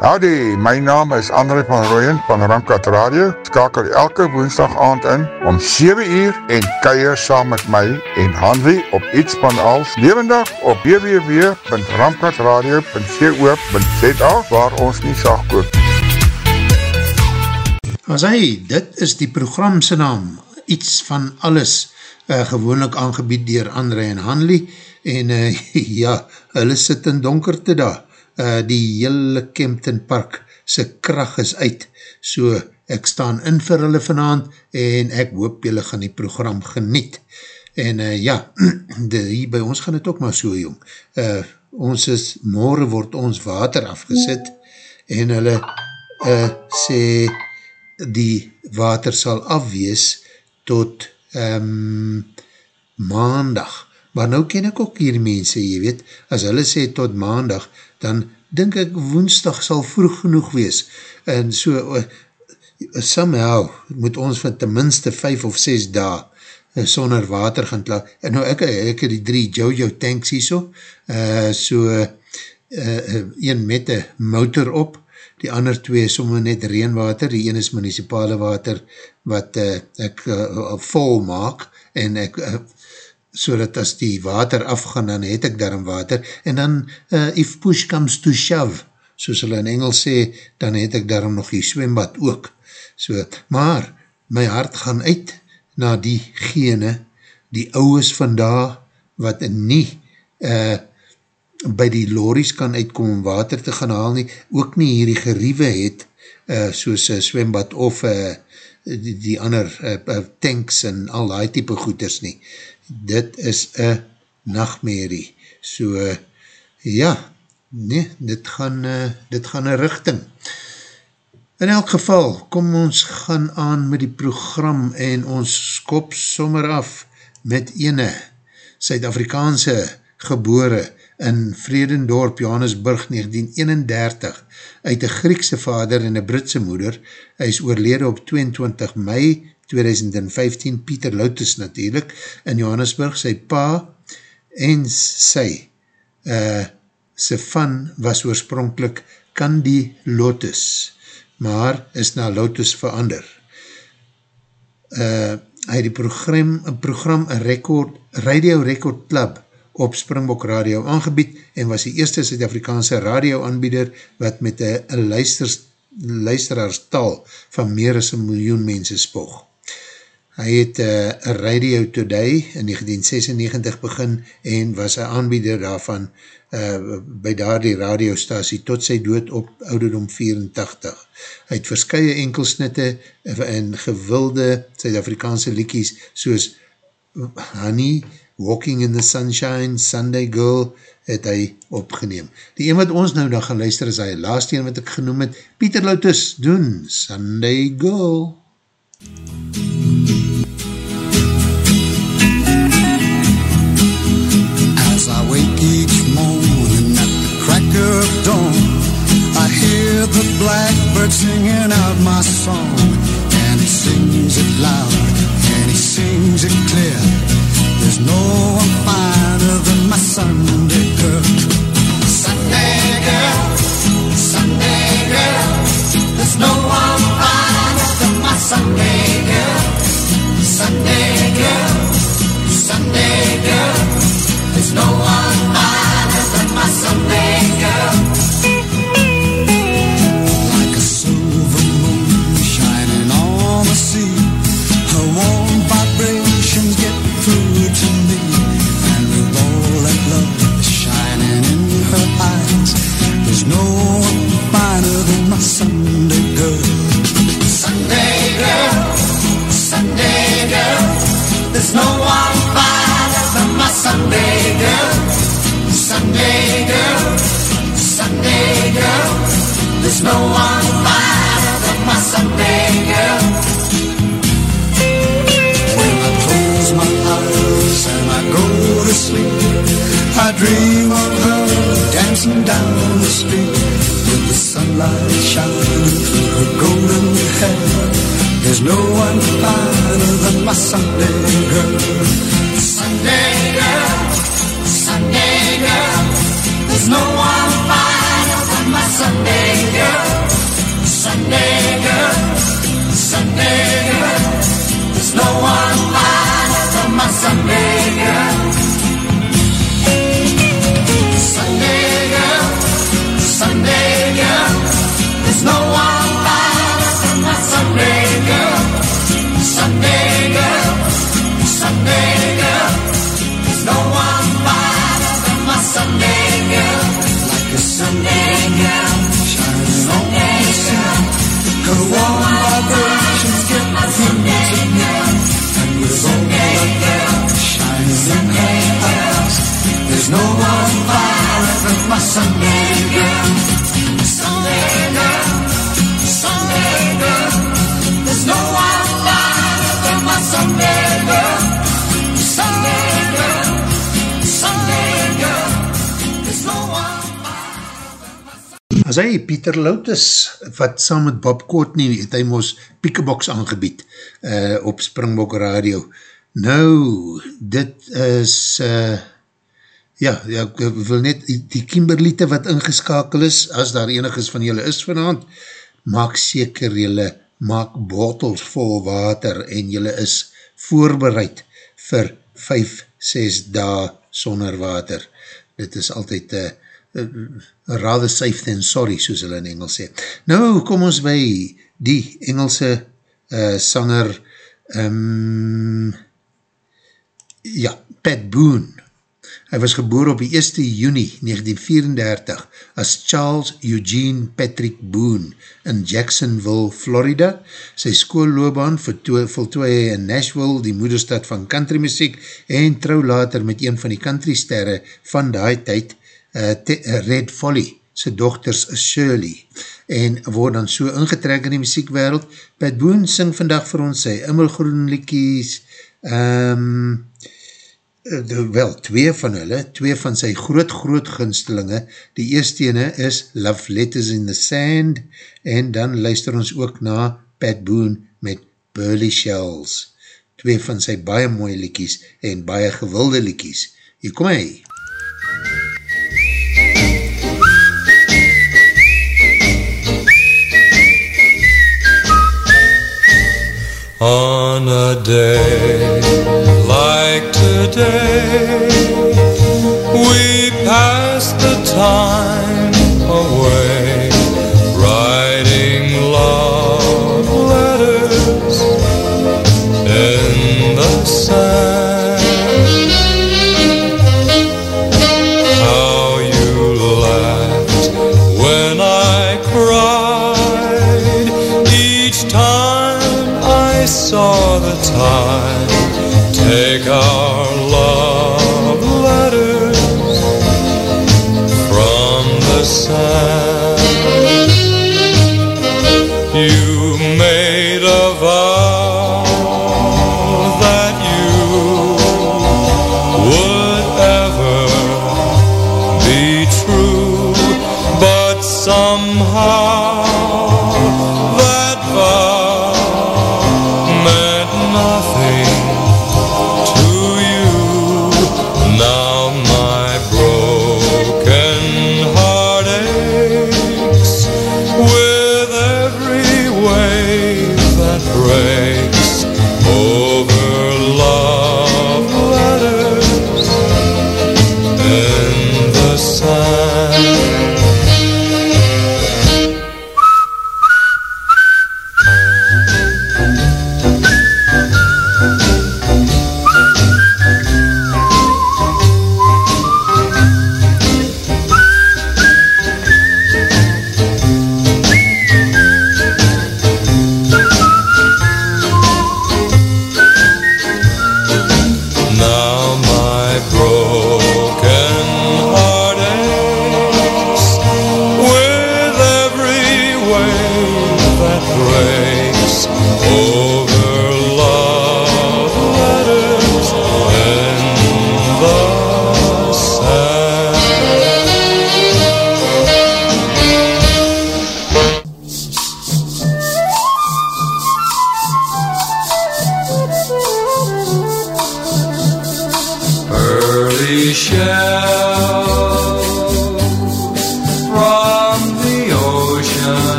Howdy, my naam is André van Rooyen van Ramkat Radio. Skakel elke woensdag aand in om 7 uur en kuier saam met my en Hanri op iets van als levendig op www.ramkatradio.co.za waar ons nie sag koop. As hy, dit is die programse naam, iets van alles, uh, gewoonlik aangebied dier André en Hanley, en uh, ja, hulle sit in donkerte daar, uh, die hele Kempton Park sy kracht is uit, so ek staan in vir hulle vanavond, en ek hoop julle gaan die program geniet, en uh, ja, die, by ons gaan het ook maar so jong, uh, ons is, morgen word ons water afgesit, en hulle uh, sê, die water sal afwees tot um, maandag, maar nou ken ek ook hier mense, jy weet, as hulle sê tot maandag, dan denk ek woensdag sal vroeg genoeg wees, en so, uh, somehow, moet ons van tenminste 5 of 6 dae uh, sonder water gaan klaar, en nou ek, ek het die drie Jojo tanks hier so, uh, so, uh, uh, een met een motor op, die ander twee is somme net reenwater, die een is municipale water, wat uh, ek uh, vol maak, en ek, uh, so dat as die water afgaan, dan het ek daarom water, en dan, uh, if push comes to shove, soos hulle in Engels sê, dan het ek daarom nog die swembad ook, so, maar, my hart gaan uit, na die gene, die ouwes vandaag, wat nie, uh, by die lories kan uitkom om water te gaan haal nie, ook nie hierdie geriewe het, uh, soos uh, swembad of uh, die, die ander uh, tanks en al die type goeders nie. Dit is een nachtmerrie. So, uh, ja, nee, dit gaan, uh, dit gaan een richting. In elk geval, kom ons gaan aan met die program en ons skop sommer af met ene Suid-Afrikaanse gebore in Vredendorp, Johannesburg, 1931, uit een Griekse vader en een Britse moeder. Hy is oorlede op 22 mei 2015, Pieter Loutus natuurlijk, in Johannesburg. Sy pa en sy, uh, sy van was oorspronkelijk Candy Lotus, maar is na Lotus verander. Uh, hy het die program, program record, Radio Record Club op Springbok Radio aangebied en was die eerste Suid-Afrikaanse radioaanbieder wat met een luisteraarstaal van meer as een miljoen mense spog. Hy het uh, Radio Today in 1996 begin en was een aanbieder daarvan uh, by daar die radiostasie tot sy dood op ouderdom 84. Hy het verskye enkelsnitte en gewilde Suid-Afrikaanse liekies soos Honey, Walking in the Sunshine, Sunday Girl, het hy opgeneem. Die een wat ons nou dan gaan luister is hy laatste een wat ek genoem het, Pieter Loutus doen, Sunday Girl. As I wake each morning at the crack of dawn I hear the blackbird singing out my song And he sings it loud and he sings it clear There's no one finer than my Sunday girl. Sunday girl, Sunday girl. There's no one Sunday girl. Sunday girl, Sunday girl. There's no one There's no one finer than my Sunday girl When I close my eyes and I go to sleep. I dream of her dancing down the street with the sunlight shining through her golden hair. There's no one finer than my Sunday girl. Sunday girl, Sunday girl. There's no one Sunday girl, Sunday girl, Sunday girl. There's no one like than my girl. Sunday girl, Sunday girl. There's no one finer than my Sunday girl. Sunday girl, Sunday girl. There's no one. Shining on the sun. Her warm vibrations get through to me. And with all the girl shining in her eyes, there's no one finer than my Sunday girl. Sunday girl, Sunday girl. There's no one As hy Pieter Lotus, wat saam met Bob Courtney, het hy moos Piekebox aangebied uh, op Springbok Radio. Nou, dit is, uh, ja, ja, ek wil net, die, die Kimberliete wat ingeskakel is, as daar enig is van julle is vanavond, maak seker julle, maak bottles vol water en julle is voorbereid vir 5, 6 dae sonder water. Dit is altyd uh, uh, rather safe than sorry, soos hulle in Engels sê. Nou, kom ons by die Engelse uh, sanger, um, ja, Pat Boone. Hy was geboor op die 1 juni 1934 as Charles Eugene Patrick Boone in Jacksonville, Florida. Sy skoolloobaan voltooi in Nashville, die moederstad van country muziek, en trouw later met een van die country sterre van die tyd, uh, Red Folly, sy dochters Shirley, en word dan so ingetrek in die muziekwereld. Pat Boone sing vandag vir ons sy immelgroen liekies, um, wel, twee van hulle, twee van sy groot groot gunstelinge, die eerste ene is Love Letters in the Sand, en dan luister ons ook na Pat Boone met Burley Shells, twee van sy baie mooie liekies en baie gewilde liekies. Hier kom hy! On a day like today, we pass the time away,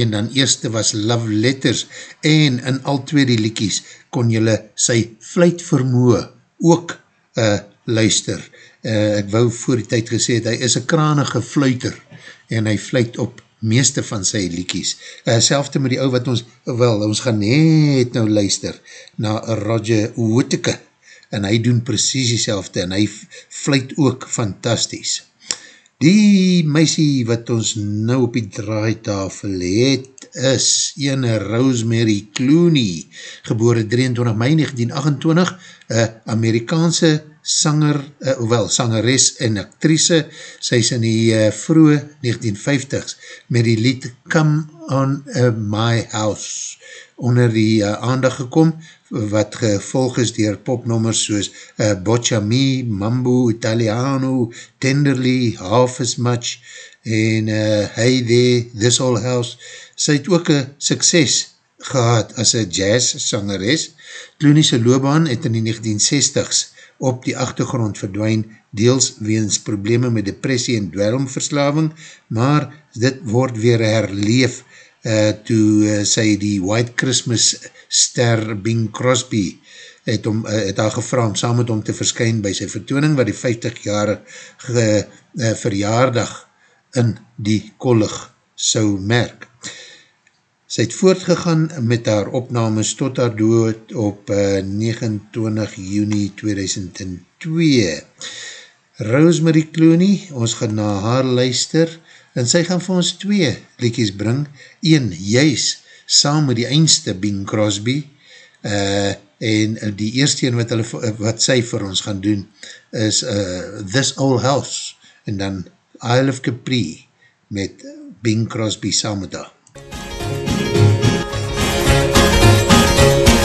en dan eerste was Love Letters en in al twee die liekies kon jylle sy fluit vermoe ook uh, luister. Uh, ek wou voor die tyd gesê het, hy is een kranige fluiter en hy fluit op meeste van sy liekies. Uh, selfde met die ou wat ons, wel, ons gaan net nou luister na Roger Whittaker en hy doen precies die selfde en hy fluit ook fantasties. Die meisie wat ons nou op die draaitafel het is ene Rosemary Clooney, geboore 23 mei 1928, een Amerikaanse sanger, uh, wel, sangeres en actrice, sy is in die uh, vroege 1950s met die lied Come on uh, My House onder die uh, aandag gekom, wat gevolg is dier popnommers soos uh, Boccia Me, Mambo, Italiano, Tenderly, Half as Much en uh, Hey There, This Old House. Sy het ook een sukses gehad as een jazz sangeres. Clooney's loopbaan het in die 1960s op die achtergrond verdwijn, deels weens probleme met depressie en dwelmverslaving, maar dit word weer herleef uh, toe uh, sy die White Christmas ster Bing Crosby het, om, uh, het haar gevra om saam met hom te verskyn by sy vertooning wat die 50 jaar ge, uh, verjaardag in die kollig sou merk. Sy het voortgegaan met haar opnames tot haar dood op uh, 29 juni 2002. Rosemary Clooney, ons gaan na haar luister, en sy gaan vir ons twee liedjes bring, een juist saam met die eindste Bing Crosby, uh, en die eerste een wat, hulle, wat sy vir ons gaan doen, is uh, This Old House, en dan Isle of Capri, met Bing Crosby saam met haar.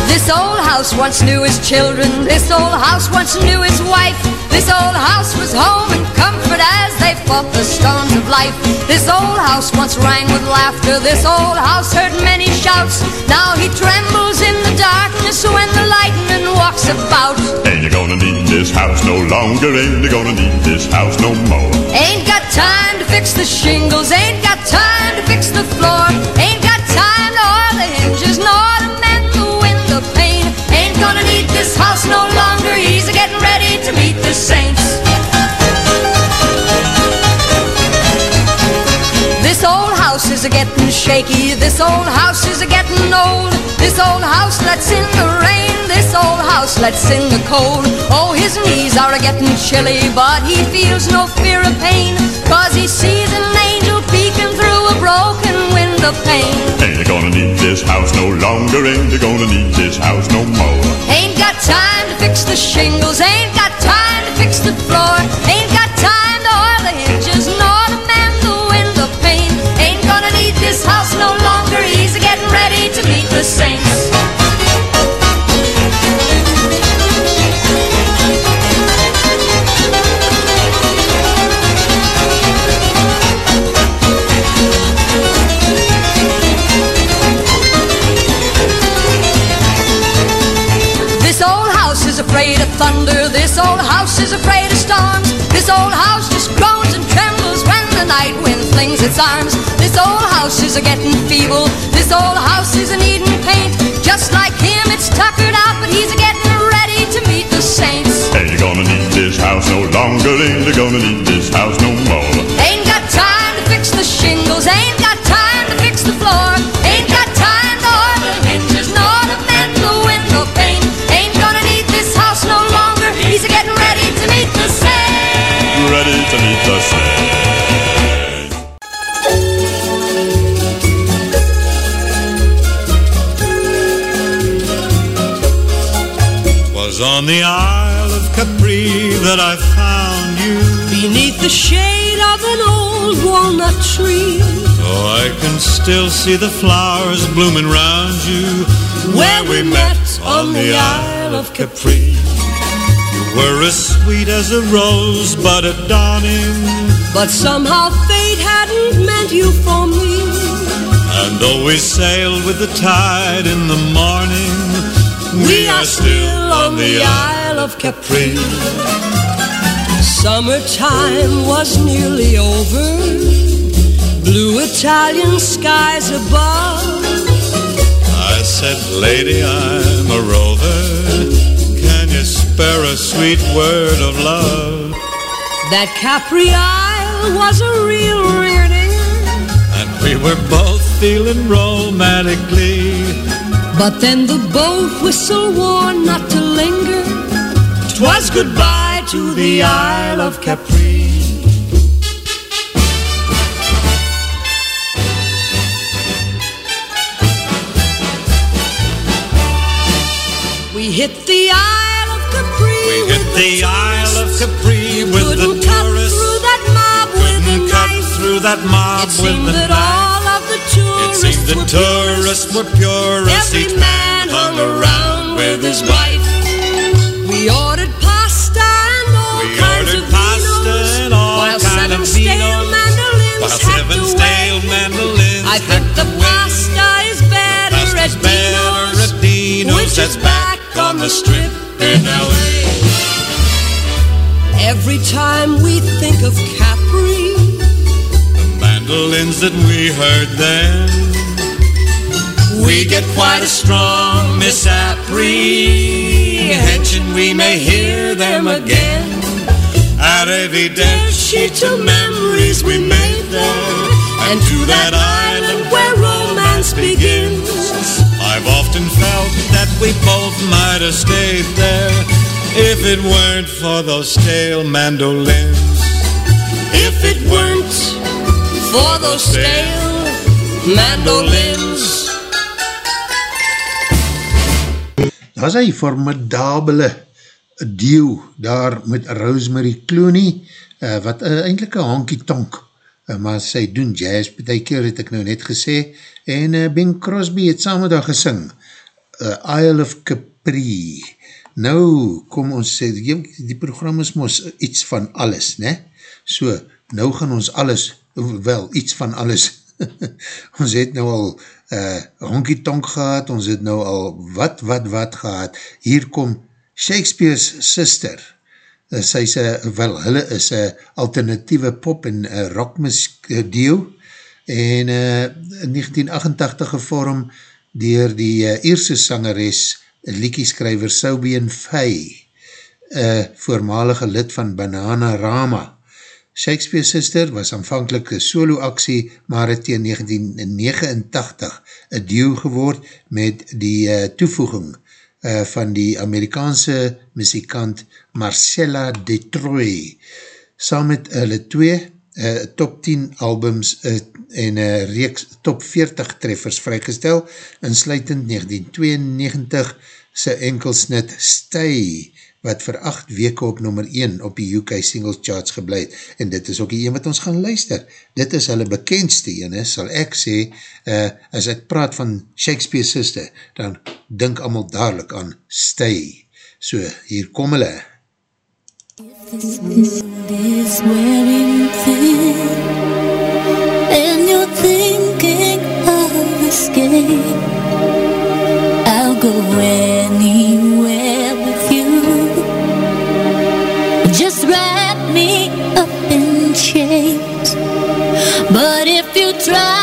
This old house once knew his children. This old house once knew his wife. This old house was home and comfort as they fought the storms of life. This old house once rang with laughter. This old house heard many shouts. Now he trembles in the darkness when the lightning walks about. Ain't you gonna need this house no longer? Ain't you gonna need this house no more? Ain't got time to fix the shingles. Ain't got time to fix the floor. Ain't got time to oil the hinges nor this house no longer. He's a getting ready to meet the saints. This old house is a getting shaky. This old house is a getting old. This old house lets in the rain. This old house lets in the cold. Oh, his knees are a getting chilly, but he feels no fear of pain. Cause he sees an angel peeking through a broken window pane. Ain't gonna need this house no longer, you're gonna need this house no more. Ain't got time to fix the shingles, ain't got time to fix the floor, ain't got time to oil the hinges, nor to mend the window pane. Ain't gonna need this house no longer, he's getting ready to meet the saints. Thunder. This old house is afraid of storms. This old house just groans and trembles when the night wind flings its arms. This old house is a getting feeble. This old house is a needing paint. Just like him, it's tuckered out, but he's a getting ready to meet the saints. And you're gonna need this house no longer, and you're gonna need this house no more. Was on the Isle of Capri that I found you. Beneath the shade of an old walnut tree, Oh, I can still see the flowers blooming round you. where we met on the Isle of Capri. You were as sweet as a rose, but at dawning. But somehow fate hadn't meant you for me. And though we sailed with the tide in the morning, We are still on the Isle of Capri. Summertime was nearly over. Blue Italian skies above. I said, Lady, I'm a rover. Can you spare a sweet word of love? That Capri Isle was a real ringer. And we were both feeling romantically. But then the boat whistle warned not to linger. Twas goodbye to the Isle of Capri. We hit the Isle of Capri. We hit with the Isle of Capri with the tourists. Couldn't cut through that mob with a knife. through that mob It with seemed the that knife. The It seemed the were tourists were purists. Every Each man hung around with his wife. We ordered pasta and all We kinds of pasta and all while kind seven of stale mandolins While hacked seven away. stale mandolins I think the pasta is better at better Dino's, at Dino's, which is back on the strip in L.A. Every time we think of Capri, mandolins that we heard then. We get quite a strong misapprehension we may hear them again. Arrivederci to memories we made there, and to that island where romance begins. I've often felt that we both might have stayed there if it weren't for those stale mandolins. If it weren't for those stale mandolins. Daar is hy formidabele deeuw daar met Rosemary Clooney, uh, wat uh, eindelijk een honkie tonk, uh, maar sy doen jazz, per keer het ek nou net gesê, en uh, Bing Crosby het samen daar gesing, uh, Isle of Capri. Nou, kom ons sê, die, die program is mos iets van alles, ne? So, nou gaan ons alles, wel, iets van alles, ons het nou al uh, honkie tonk gehad, ons het nou al wat, wat, wat gehad. Hier kom Shakespeare's sister. Uh, sy is, uh, wel, hulle is een uh, alternatieve pop en uh, rockmusk uh, deel en uh, in 1988 gevorm dier die uh, Ierse sangeres, liekieskrijver Saubian Fay, uh, voormalige lid van Banana Rama. Shakespeare Sister was aanvankelijk een solo actie, maar het in 1989 een duo geword met die uh, toevoeging uh, van die Amerikaanse muzikant Marcella Detroit. Saam met hulle twee uh, top 10 albums uh, en uh, reeks top 40 treffers vrygestel, insluitend 1992 sy enkelsnit Stay, wat vir 8 weke op nummer 1 op die UK Singles Charts gebleid, en dit is ook die een wat ons gaan luister. Dit is hulle bekendste ene, sal ek sê, uh, as ek praat van Shakespeare Sister, dan denk allemaal dadelijk aan Stay. So, hier kom hulle. This world is wearing thin And you're thinking of escape I'll go anywhere But if you try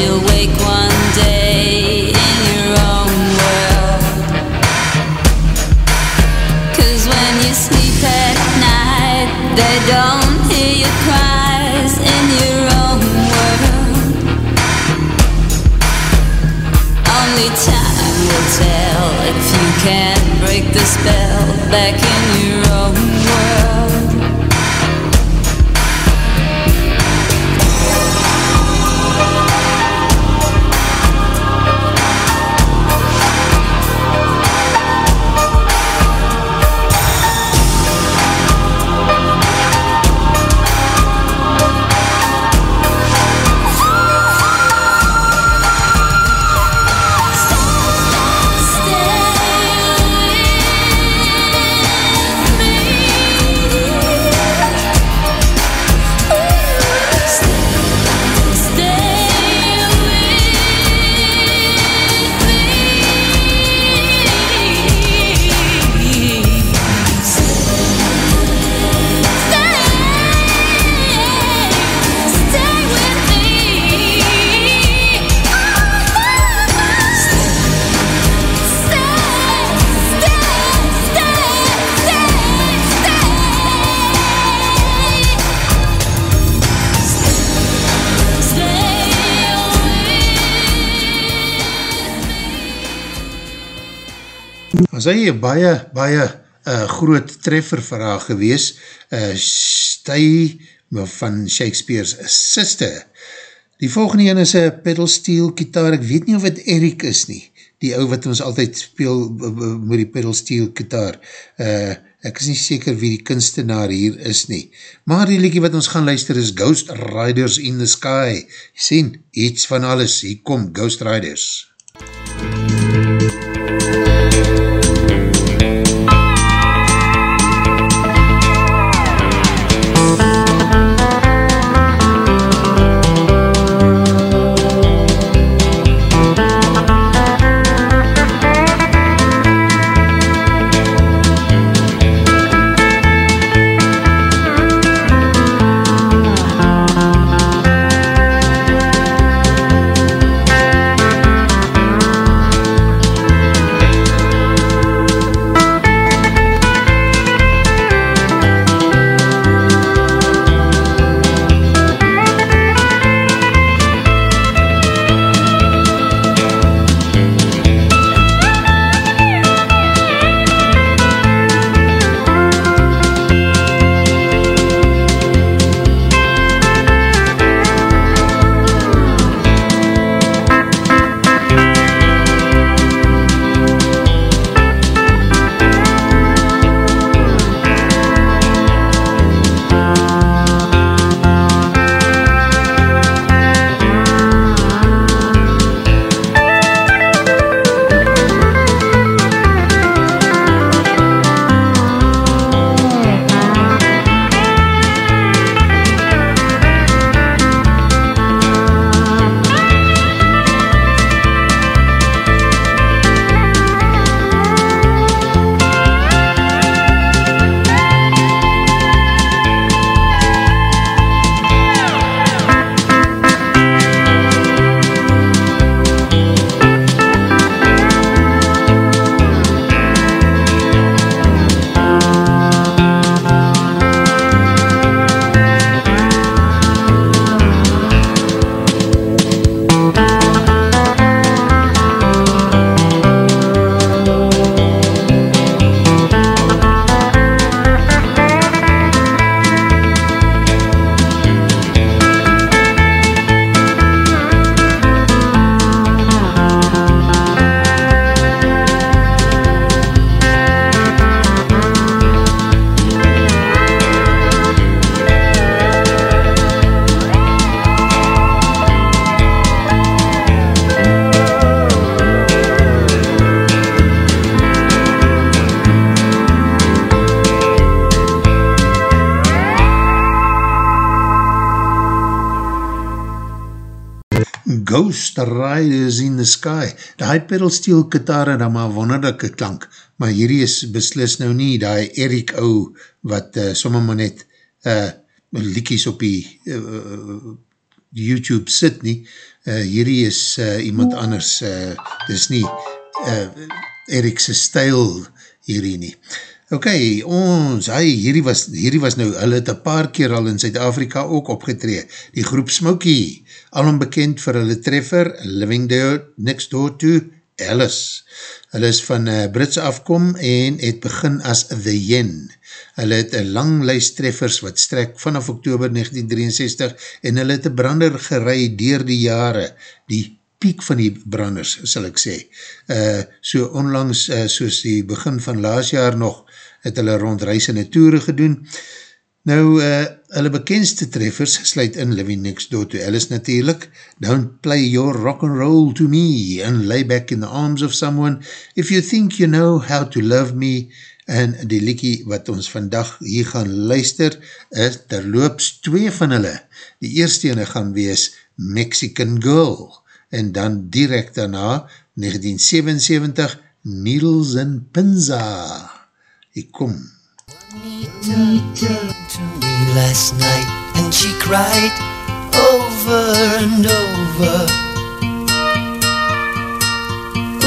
you'll wake one day in your own world. Cause when you sleep at night, they don't hear your cries in your own world. Only time will tell if you can break the spell back in hy een baie, baie uh, groot treffer vir haar gewees, uh, Stay van Shakespeare's sister. Die volgende een is een pedal steel gitaar, ek weet nie of het Eric is nie, die ou wat ons altyd speel met die pedal steel gitaar. Uh, ek is nie seker wie die kunstenaar hier is nie. Maar die liekie wat ons gaan luister is Ghost Riders in the Sky. Sien, iets van alles, hier kom Ghost Riders. Stay pedal steel kitaar dan maar wonderlijke klank, maar hierdie is beslis nou nie die Erik ou wat uh, sommer maar net uh, liekies op die uh, YouTube sit nie. Uh, hierdie is uh, iemand anders, uh, dis nie uh, Erikse stijl hierdie nie. Ok, ons, hy, hierdie was, hierdie was nou, hulle het een paar keer al in Zuid-Afrika ook opgetree. Die groep Smokey, al onbekend vir hulle treffer, Living There Next Door to Alice. Hulle is van uh, Britse afkom en het begin as The Yen. Hulle het een lang lijst treffers wat strek vanaf oktober 1963 en hulle het een brander gerei dier die jare, die piek van die branders, sal ek sê. Uh, so onlangs, uh, soos die begin van laas jaar nog, het hulle rondreisende toere gedoen. Nou, uh, hulle bekendste treffers sluit in Living Next Door to Alice natuurlijk. Don't play your rock and roll to me and lay back in the arms of someone. If you think you know how to love me, en die liekie wat ons vandag hier gaan luister, is terloops twee van hulle. Die eerste ene gaan wees Mexican Girl en dan direct daarna 1977 Needles and Pinza Ek kom Anita to me last night and she cried over and over.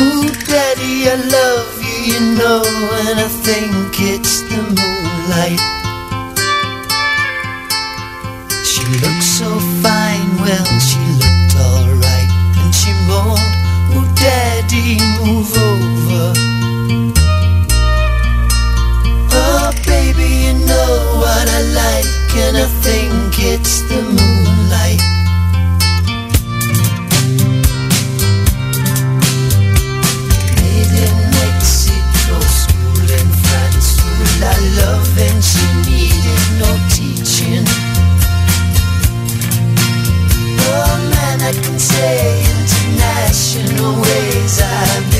Ooh daddy I love you you know and I think it's the moonlight. She looked so fine well she looked alright and she moaned, oh daddy, move over. And I think it's the moonlight. Made in Mexico, school in France, full of love, and she needed no teaching. Oh man, I can say international ways I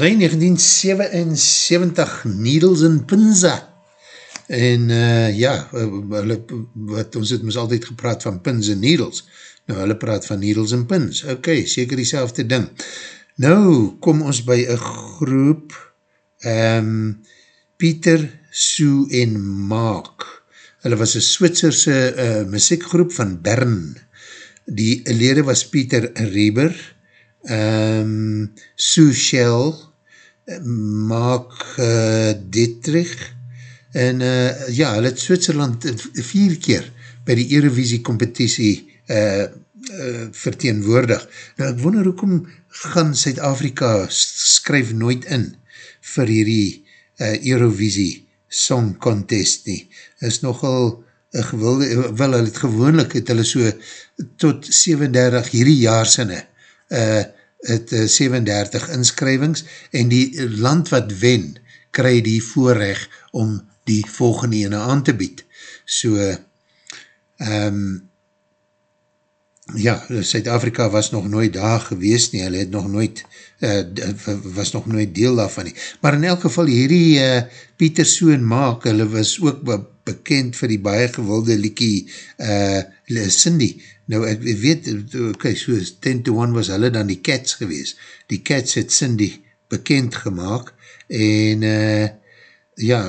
was hy 1977 Needles in Pinza en uh, ja, hulle, wat ons het ons altyd gepraat van pins en needles, nou hulle praat van needles en pins, ok, seker die selfde ding. Nou kom ons by een groep um, Pieter, Sue en Mark. Hulle was een Switserse uh, muziekgroep van Bern. Die lede was Pieter Reber, um, Sue Shell, Mark uh, Dietrich, en uh, ja, hulle het Switserland vier keer by die Eurovisie competitie uh, uh, verteenwoordig. Nou, ek wonder hoekom gaan Suid-Afrika skryf nooit in vir hierdie uh, Eurovisie Song Contest nie. Is nogal een gewilde, wel hulle het gewoonlik het hulle so tot 37 hierdie jaarsinne uh, het uh, 37 inskrywings en die land wat wen kry die voorrecht om die volgende ene aan te bied. So, um, ja, Suid-Afrika was nog nooit daar gewees nie, hulle het nog nooit, uh, was nog nooit deel daarvan nie. Maar in elk geval, hierdie uh, Pieter Soen maak, hulle was ook bekend vir die baie gewilde liekie uh, Cindy. Nou, ek weet, ok, so 10 to 1 was hulle dan die Cats gewees. Die Cats het Cindy bekend gemaakt en uh, ja,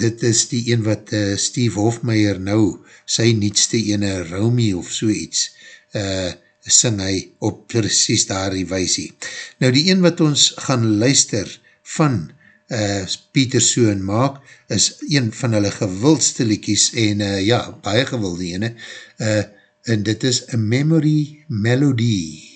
dit is die een wat uh, Steve Hofmeyer nou, sy nietste ene Romy of so iets, uh, sing hy op precies daar die weisie. Nou die een wat ons gaan luister van uh, Pieter Soon maak, is een van hulle gewildste liekies en uh, ja, baie gewilde ene, uh, en dit is A Memory Melody.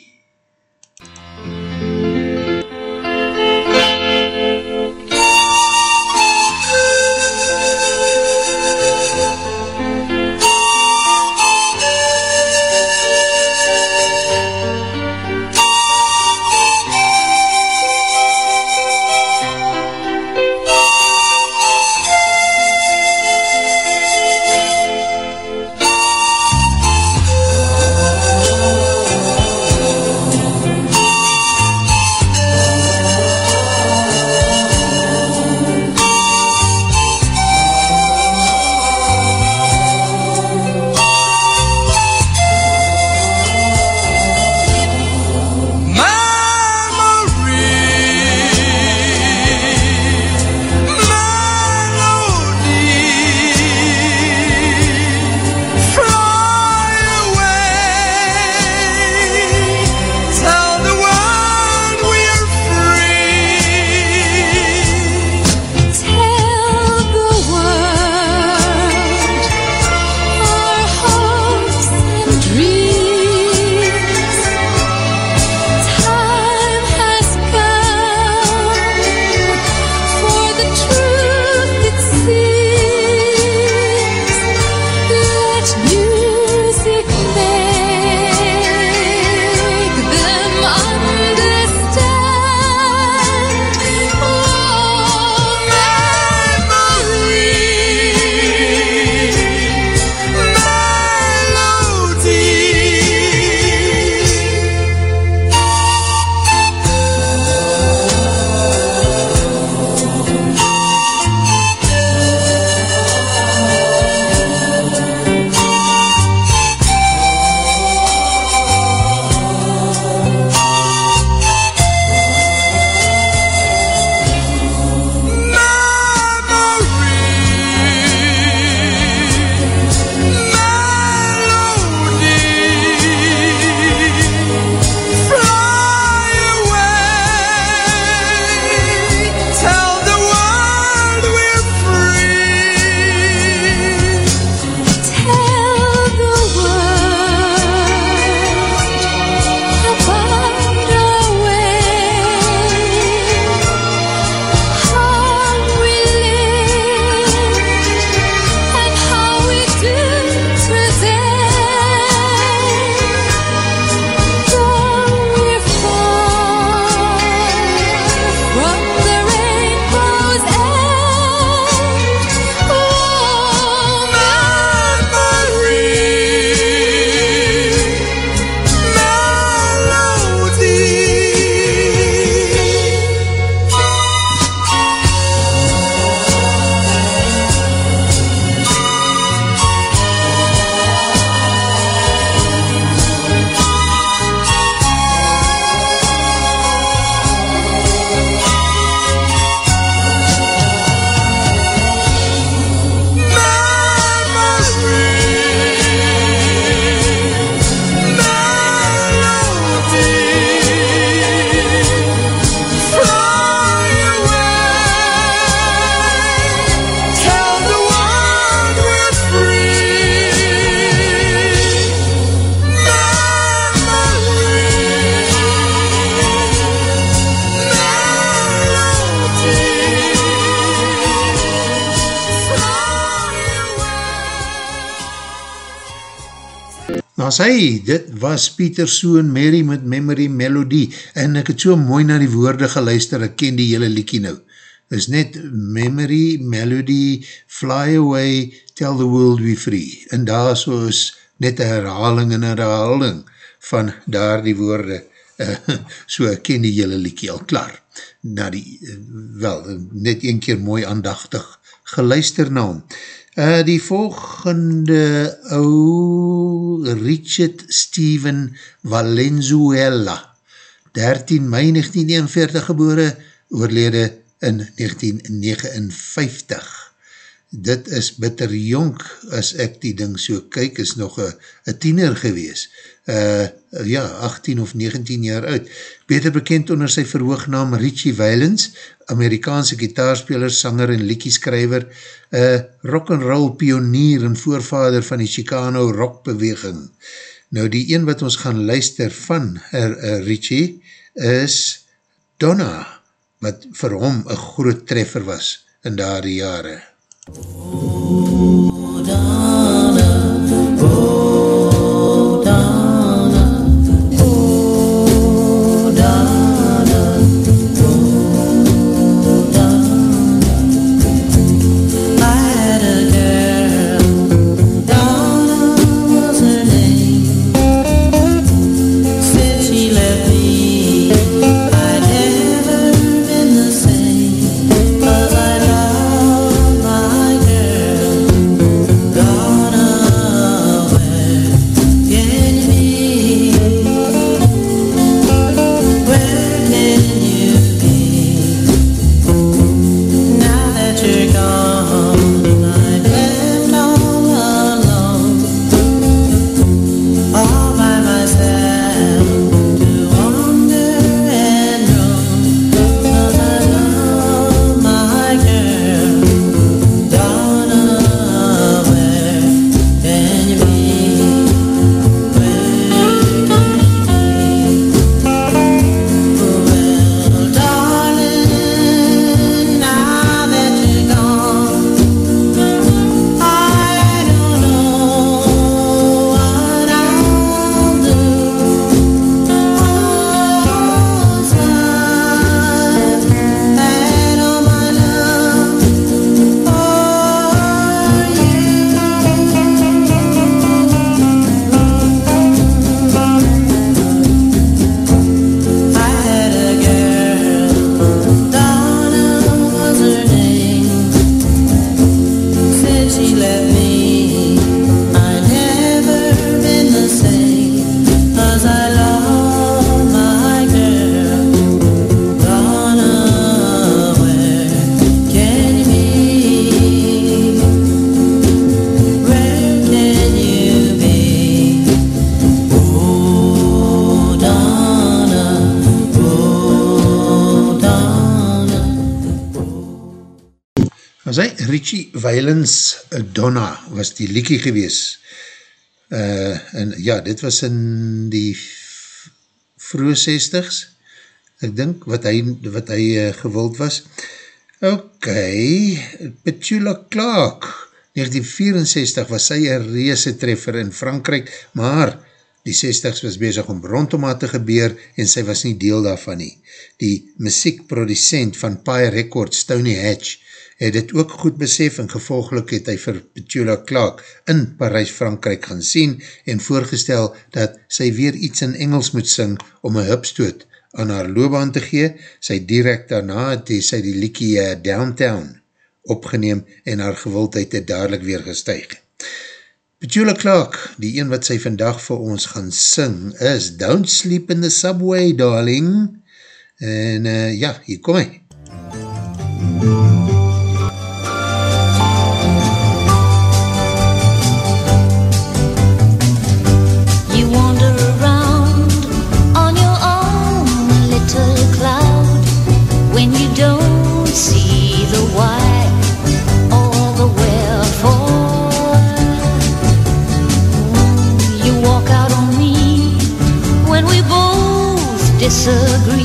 As hy, dit was Pieter Soon Mary met Memory Melody en ek het so mooi na die woorde geluister, ek ken die hele liekie nou. is net Memory Melody Fly Away Tell the World We Free en daar so is net een herhaling en herhaling van daar die woorde uh, so ek ken die hele liekie al klaar. Na die, uh, wel, net een keer mooi aandachtig geluister na hom. Uh, die volgende ou Richard Steven Valenzuela 13 mei 1941 gebore oorlede in 1959 dit is bitter jonk as ek die ding so kyk is nog een tiener gewees uh, ja, 18 of 19 jaar oud. Beter bekend onder sy verhoognaam Richie Valens, Amerikaanse gitaarspeler, sanger en liekieskrijver, uh, rock'n'roll pionier en voorvader van die Chicano rockbeweging. Nou die een wat ons gaan luister van uh, uh, Richie is Donna, wat vir hom een groot treffer was in daar die jare. Oh, Donna, oh. Was die liekie gewees. Uh, en ja, dit was in die vroege 60s, ek dink, wat hy, wat hy uh, gewild was. Ok, Petula Clark, 1964 was sy een reese treffer in Frankrijk, maar die 60s was bezig om rondom haar te gebeur en sy was nie deel daarvan nie. Die muziekproducent van Pie Records, Tony Hatch, het dit ook goed besef en gevolgelik het hy vir Petula Clark in Parijs, Frankrijk gaan sien en voorgestel dat sy weer iets in Engels moet sing om een hupstoot aan haar loopbaan te gee. Sy direct daarna het sy die liekie uh, Downtown opgeneem en haar gewildheid het dadelijk weer gestuig. Petula Clark, die een wat sy vandag vir ons gaan sing, is Don't Sleep in the Subway, darling. En uh, ja, hier kom hy. MUZIEK disagree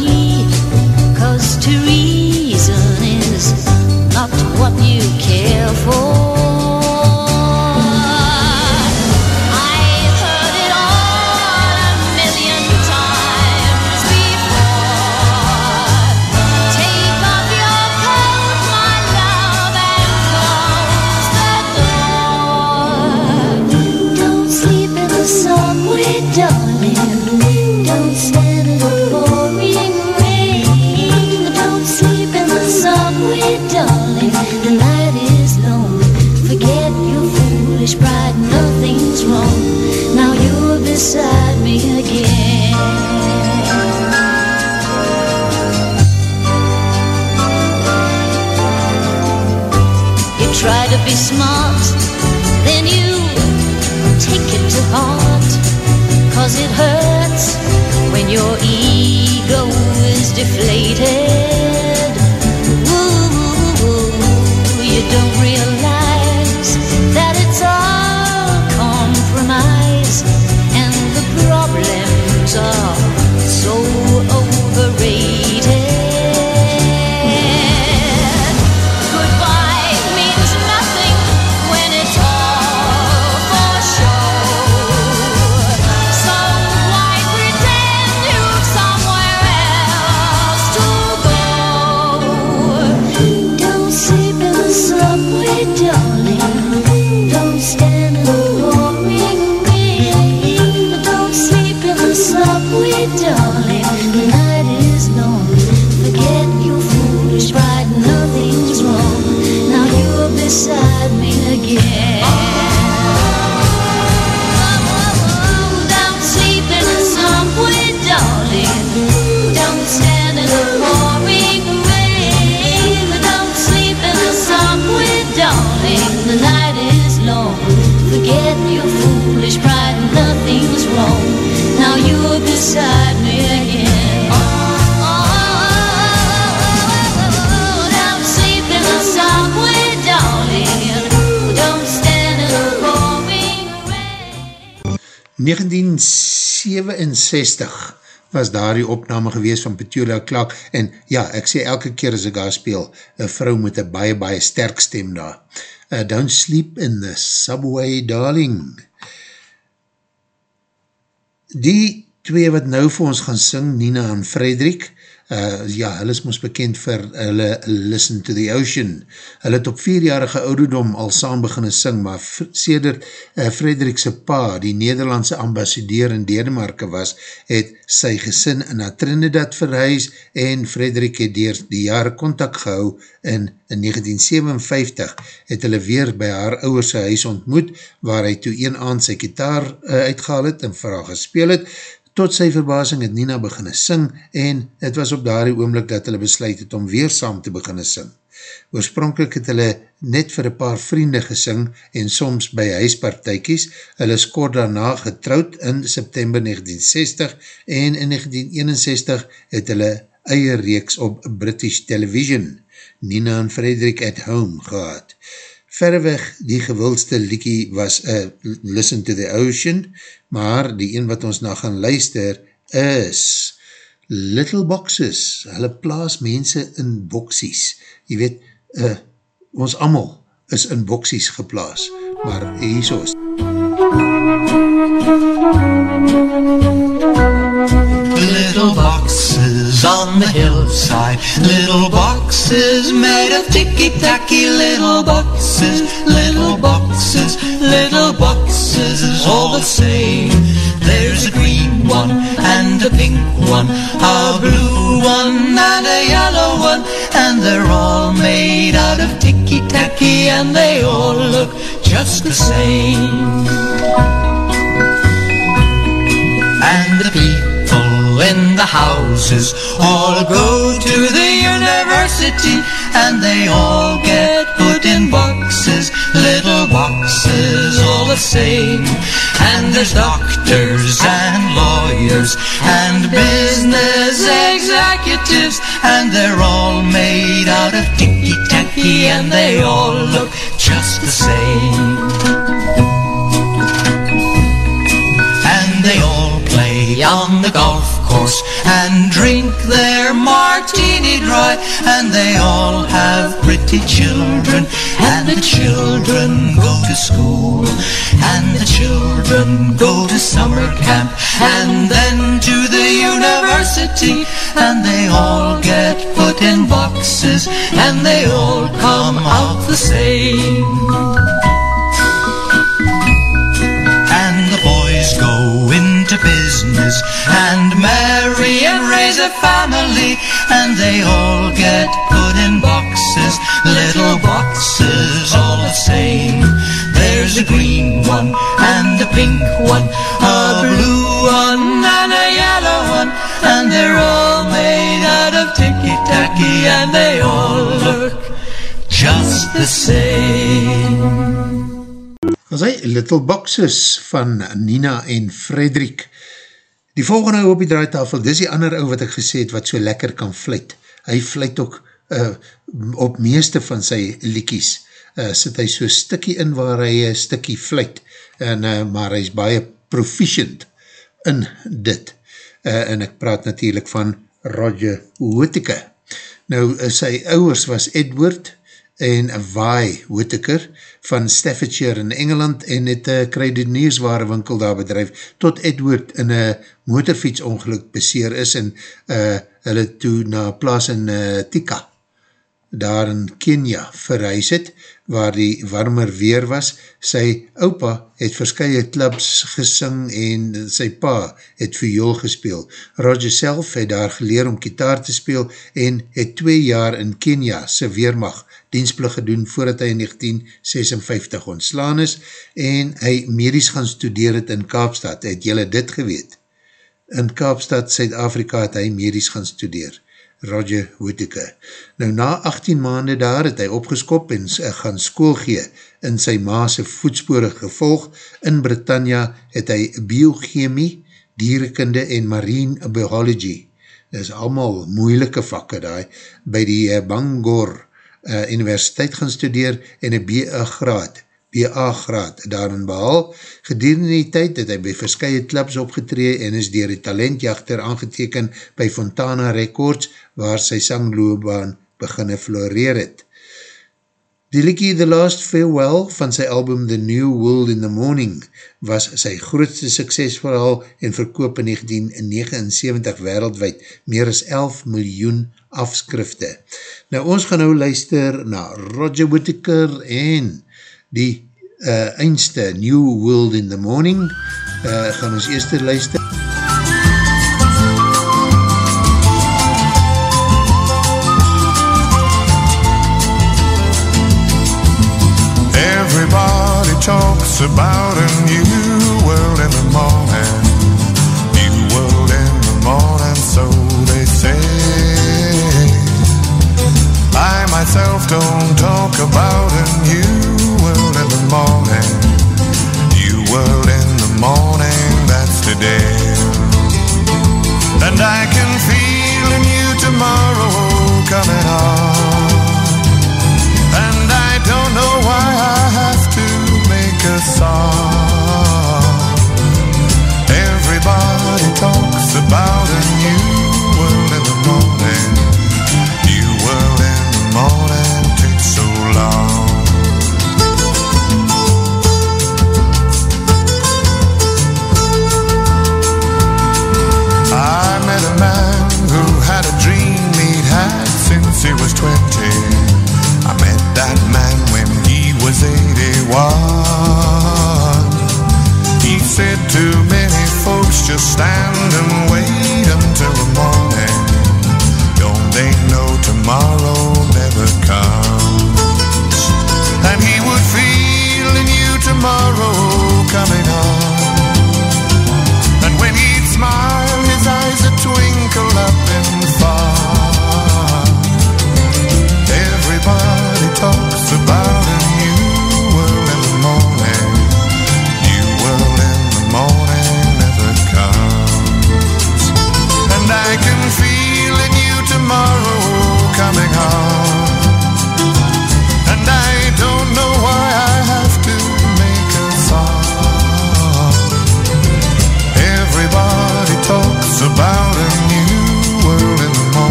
smart, then you take it to heart. Cause it hurts when your ego is deflated. 1967 was daar die opname gewees van Petula Clark en ja, ek sê elke keer as ek daar speel, een vrou met een baie baie sterk stem daar. Uh, don't sleep in the subway, darling. Die twee wat nou vir ons gaan sing, Nina en Frederik, uh, ja, hulle is ons bekend vir hulle Listen to the Ocean. Hulle het op vierjarige ouderdom al saam beginne sing, maar sedert uh, Frederik sy pa, die Nederlandse ambassadeur in Denemarke was, het sy gesin na Trinidad verhuis en Frederik het dier die jare contact gehou en in 1957 het hulle weer by haar ouwerse huis ontmoet, waar hy toe een aand sy gitaar uh, uitgehaal het en vir haar gespeel het, Tot sy verbasing het Nina beginne sing en het was op daardie oomlik dat hulle besluit het om weer saam te beginne sing. Oorspronkelijk het hulle net vir een paar vriende gesing en soms by huispartijkies. Hulle is kort daarna getrouwd in September 1960 en in 1961 het hulle eie reeks op British Television, Nina en Frederik at Home, gehad. Verreweg die gewildste liekie was uh, Listen to the Ocean, maar die een wat ons na gaan luister is Little Boxes. Hulle plaas mense in boksies. Je weet, uh, ons allemaal is in boksies geplaas, maar hier so is. Little boxes on the hillside, little boxes made of ticky-tacky, little boxes, little boxes, little boxes is all the same. There's a green one and a pink one, a blue one and a yellow one, and they're all made out of ticky-tacky and they all look just the same. And houses all go to the university and they all get put in boxes, little boxes all the same. And there's doctors and lawyers and business executives and they're all made out of ticky-tacky and they all look just the same. And they all play on the golf and drink their martini dry. And they all have pretty children. And the children go to school. And the children go to summer camp. And then to the university. And they all get put in boxes. And they all come out the same family and they all get put in boxes little boxes all the same there's a green one and a pink one a blue one and a yellow one and they're all made out of ticky-tacky and they all look just the same. was hy Little Boxes van Nina en Frederik. Die volgende ou op die draaitafel, dis die ander ou wat ek gesê het, wat so lekker kan fluit. Hy fluit ook uh, op meeste van sy liekies, uh, sit hy so stikkie in waar hy stikkie fluit, en, uh, maar hy is baie proficient in dit. Uh, en ek praat natuurlijk van Roger Whittaker. Nou, uh, sy ouwers was Edward en Vai Whittaker, van Staffordshire in Engeland en het een kruideniersware winkel daar bedrijf, tot Edward in een motorfietsongeluk beseer is en uh, hulle toe na plaas in uh, Tika, daar in Kenia verhuis het, waar die warmer weer was. Sy opa het verskye clubs gesing en sy pa het viool gespeel. Roger self het daar geleer om kitaar te speel en het twee jaar in Kenia sy weermacht dienstplig gedoen voordat hy in 1956 ontslaan is en hy medisch gaan studeer het in Kaapstad. Het jylle dit geweet? In Kaapstad, Suid-Afrika het hy medisch gaan studeer. Roger Whittaker. Nou na 18 maande daar het hy opgeskop en gaan school gee in sy maase voetspore gevolg. In Britannia het hy biochemie, dierekunde en marine biology. Dit is allemaal moeilike vakke daar by die eh, Bangor uh, universiteit gaan studeer en een BA graad, BA graad daarin behal. Gedurende die tyd het hy by verskye clubs opgetree en is dier die talentjachter aangeteken by Fontana Records waar sy sangloobaan beginne floreer het. Die liekie The Last Farewell van sy album The New World in the Morning was sy grootste suksesverhaal en verkoop in 1979 wereldwijd meer as 11 miljoen afskrifte. Nou ons gaan nou luister na Roger Whittaker en die uh, eindste New World in the Morning. Uh, gaan ons eerste luister. Everybody about a new world in the morning. New world in the morning, so they say. I myself don't talk about a new world in the morning. New world in the morning, that's today. And I can feel a new tomorrow coming on. Song. Everybody talks about a new world in the morning. New world in the morning just stand and wait until the morning. Don't they know tomorrow never comes? And he would feel a new tomorrow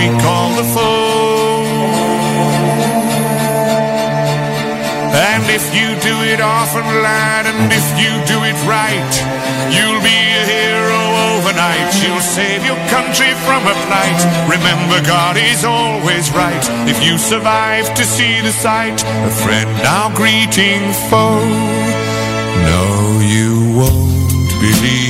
we call the foe. And if you do it often, lad, and if you do it right, you'll be a hero overnight. You'll save your country from a plight. Remember, God is always right. If you survive to see the sight, a friend now greeting foe. No, you won't believe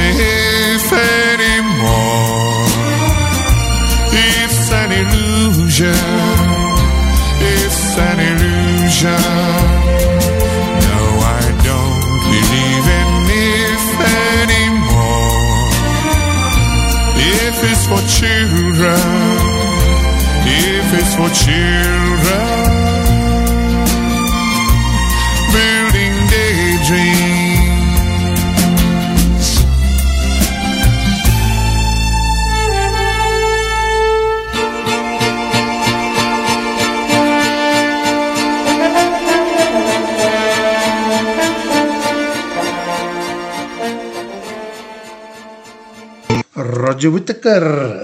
No, I don't believe in it anymore. If it's for children, if it's for children, building daydreams. Roger Whittaker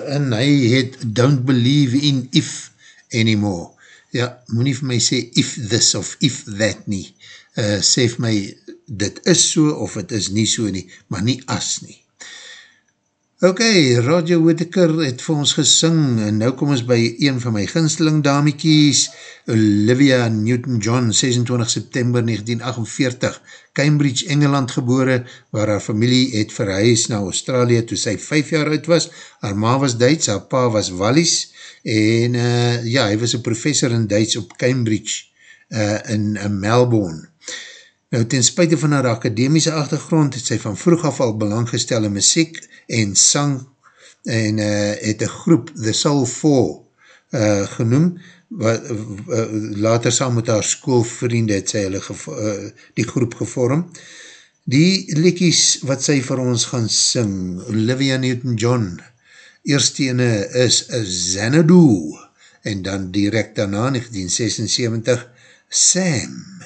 en hy het Don't Believe in If anymore. Ja, moet nie vir my sê if this of if that nie. Uh, sê vir my, dit is so of het is nie so nie, maar nie as nie. Ok, Roger Whittaker het vir ons gesing en nou kom ons by een van my ginsteling damiekies, Olivia Newton-John, 26 September 1948, Cambridge, Engeland gebore, waar haar familie het verhuis na Australië toe sy 5 jaar oud was. Haar ma was Duits, haar pa was Wallis en uh, ja, hy was een professor in Duits op Cambridge uh, in uh, Melbourne. Nou, ten spuite van haar akademiese achtergrond het sy van vroeg af al belang gestel in muziek en sang en uh, het een groep The Soul 4 uh, genoem wat, uh, later saam met haar schoolvriende het sy hulle uh, die groep gevorm. Die likies wat sy vir ons gaan sing, Olivia Newton-John, eerste ene is Xanadu en dan direct daarna 1976 Sam.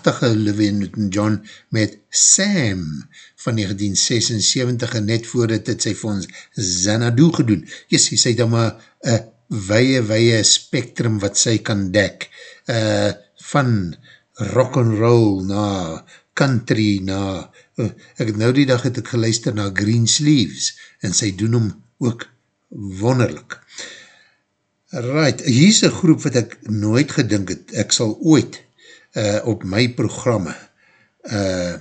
Prachtige Olivia Newton-John met Sam van 1976 en net voordat het sy vir ons Xanadu gedoen. Yes, sy het dan maar een weie, weie spectrum wat sy kan dek. Uh, van rock and roll na country na, uh, ek nou die dag het ek geluister na Green Sleeves en sy doen hom ook wonderlik. Right, hier is een groep wat ek nooit gedink het, ek sal ooit uh, op my programme uh,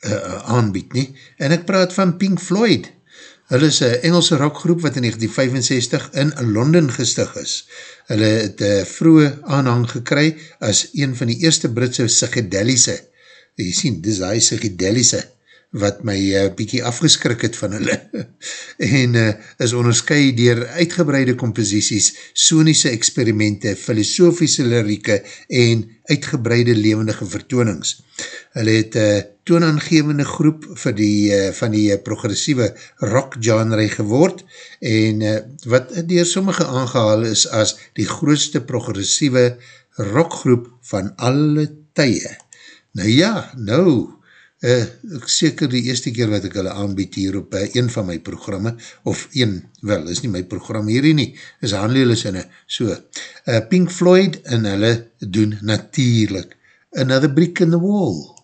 uh, aanbied nie, en ek praat van Pink Floyd. Hulle is een Engelse rockgroep wat in 1965 in Londen gestig is. Hulle het uh, vroege aanhang gekry as een van die eerste Britse psychedelische, jy sien, dis die psychedelische wat my uh, bykie afgeskrik het van hulle en uh, is onderskui dier uitgebreide composities, sonische experimente, filosofische lirieke en uitgebreide levendige vertoonings. Hulle het uh, toonaangevende groep vir die, uh, van die uh, progressieve rock genre geword en uh, wat dier sommige aangehaal is as die grootste progressieve rockgroep van alle tye. Nou ja, nou, uh, ek seker die eerste keer wat ek hulle aanbied hier op uh, een van my programme, of een, wel, is nie my programme hierdie nie, is handleelinsinne, so, uh, Pink Floyd en hulle doen natuurlijk Another Brick in the Wall.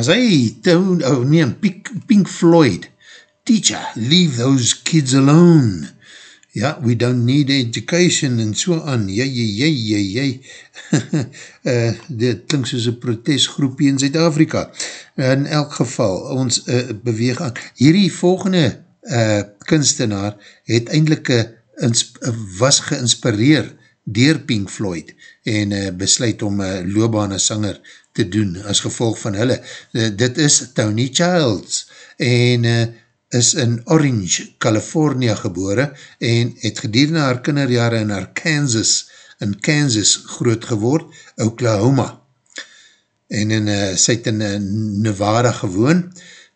As hy, toon, oh nee, Pink, Pink Floyd, teacher, leave those kids alone. Ja, we don't need education en so aan, jy, jy, jy, jy, jy. uh, dit klink soos een protestgroepie in Zuid-Afrika. In elk geval, ons uh, beweeg aan. Hierdie volgende uh, kunstenaar het eindelijk uh, was geïnspireer dier Pink Floyd en uh, besluit om uh, loopbaan as sanger te doen as gevolg van hulle. Uh, dit is Tony Childs en uh, is in Orange, California gebore en het gedierende haar kinderjare in Arkansas, in Kansas groot geword, Oklahoma. En in, uh, sy het in uh, Nevada gewoon.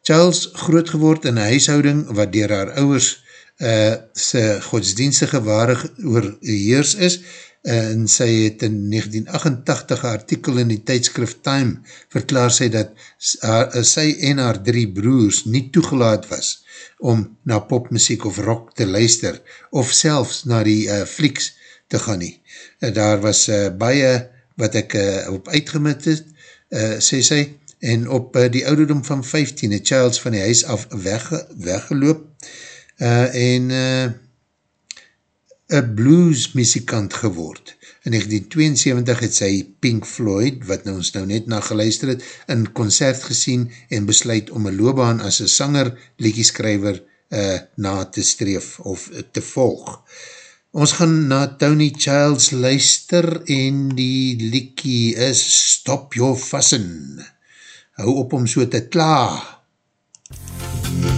Charles groot geword in een huishouding wat dier haar ouwers uh, sy godsdienstige ware oorheers is en sy het in 1988 artikel in die tijdskrif Time verklaar sy dat sy en haar drie broers nie toegelaat was om na popmuziek of rock te luister, of selfs na die uh, flieks te gaan nie. Uh, daar was uh, baie wat ek uh, op uitgemit het, uh, sê sy, en op uh, die ouderdom van 15 het Childs van die huis af wegge, weggeloop, uh, en uh, blues muzikant geword. In 1972 het sy Pink Floyd, wat nou ons nou net na geluister het, in concert gesien en besluit om een loopbaan as een sanger, liedjeskrijver uh, na te streef of te volg. Ons gaan na Tony Childs luister en die liedjie is Stop Your Fussen. Hou op om so te klaar. Through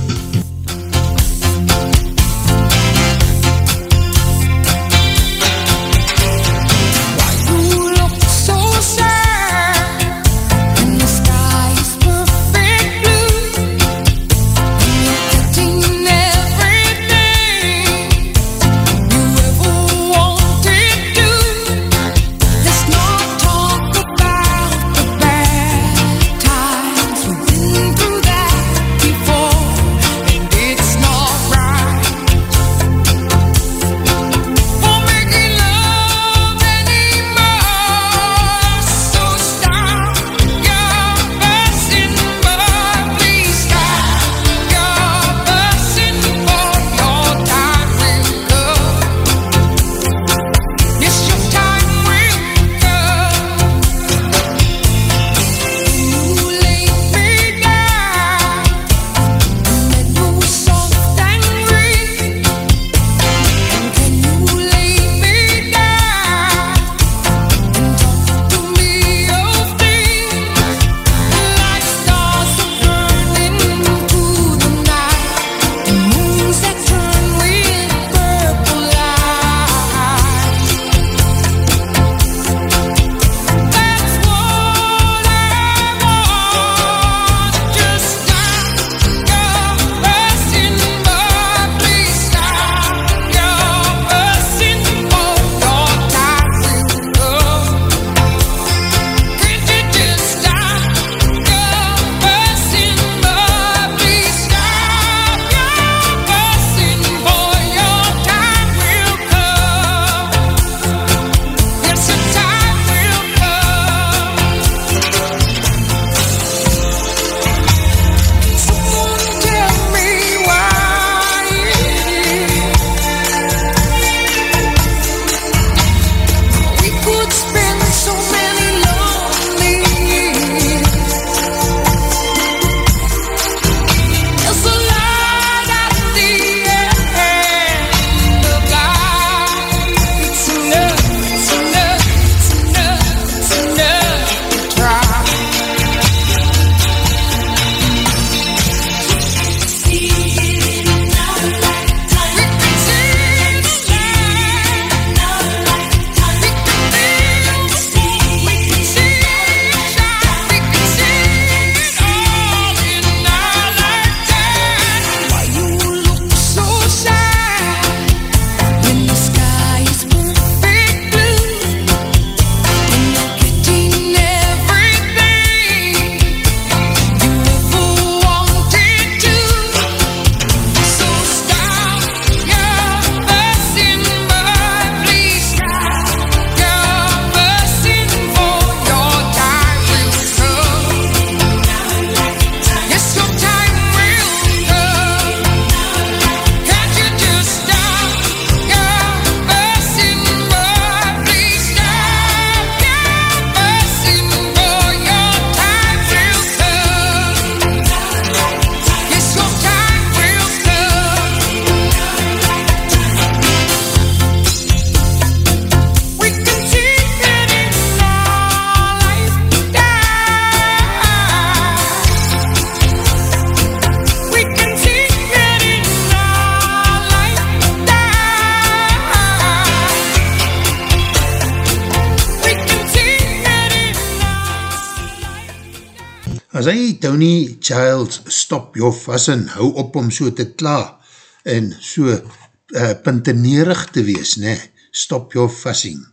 stop your fussing, hou op om so te kla en so uh, puntenerig te wees, ne? Stop your fussing.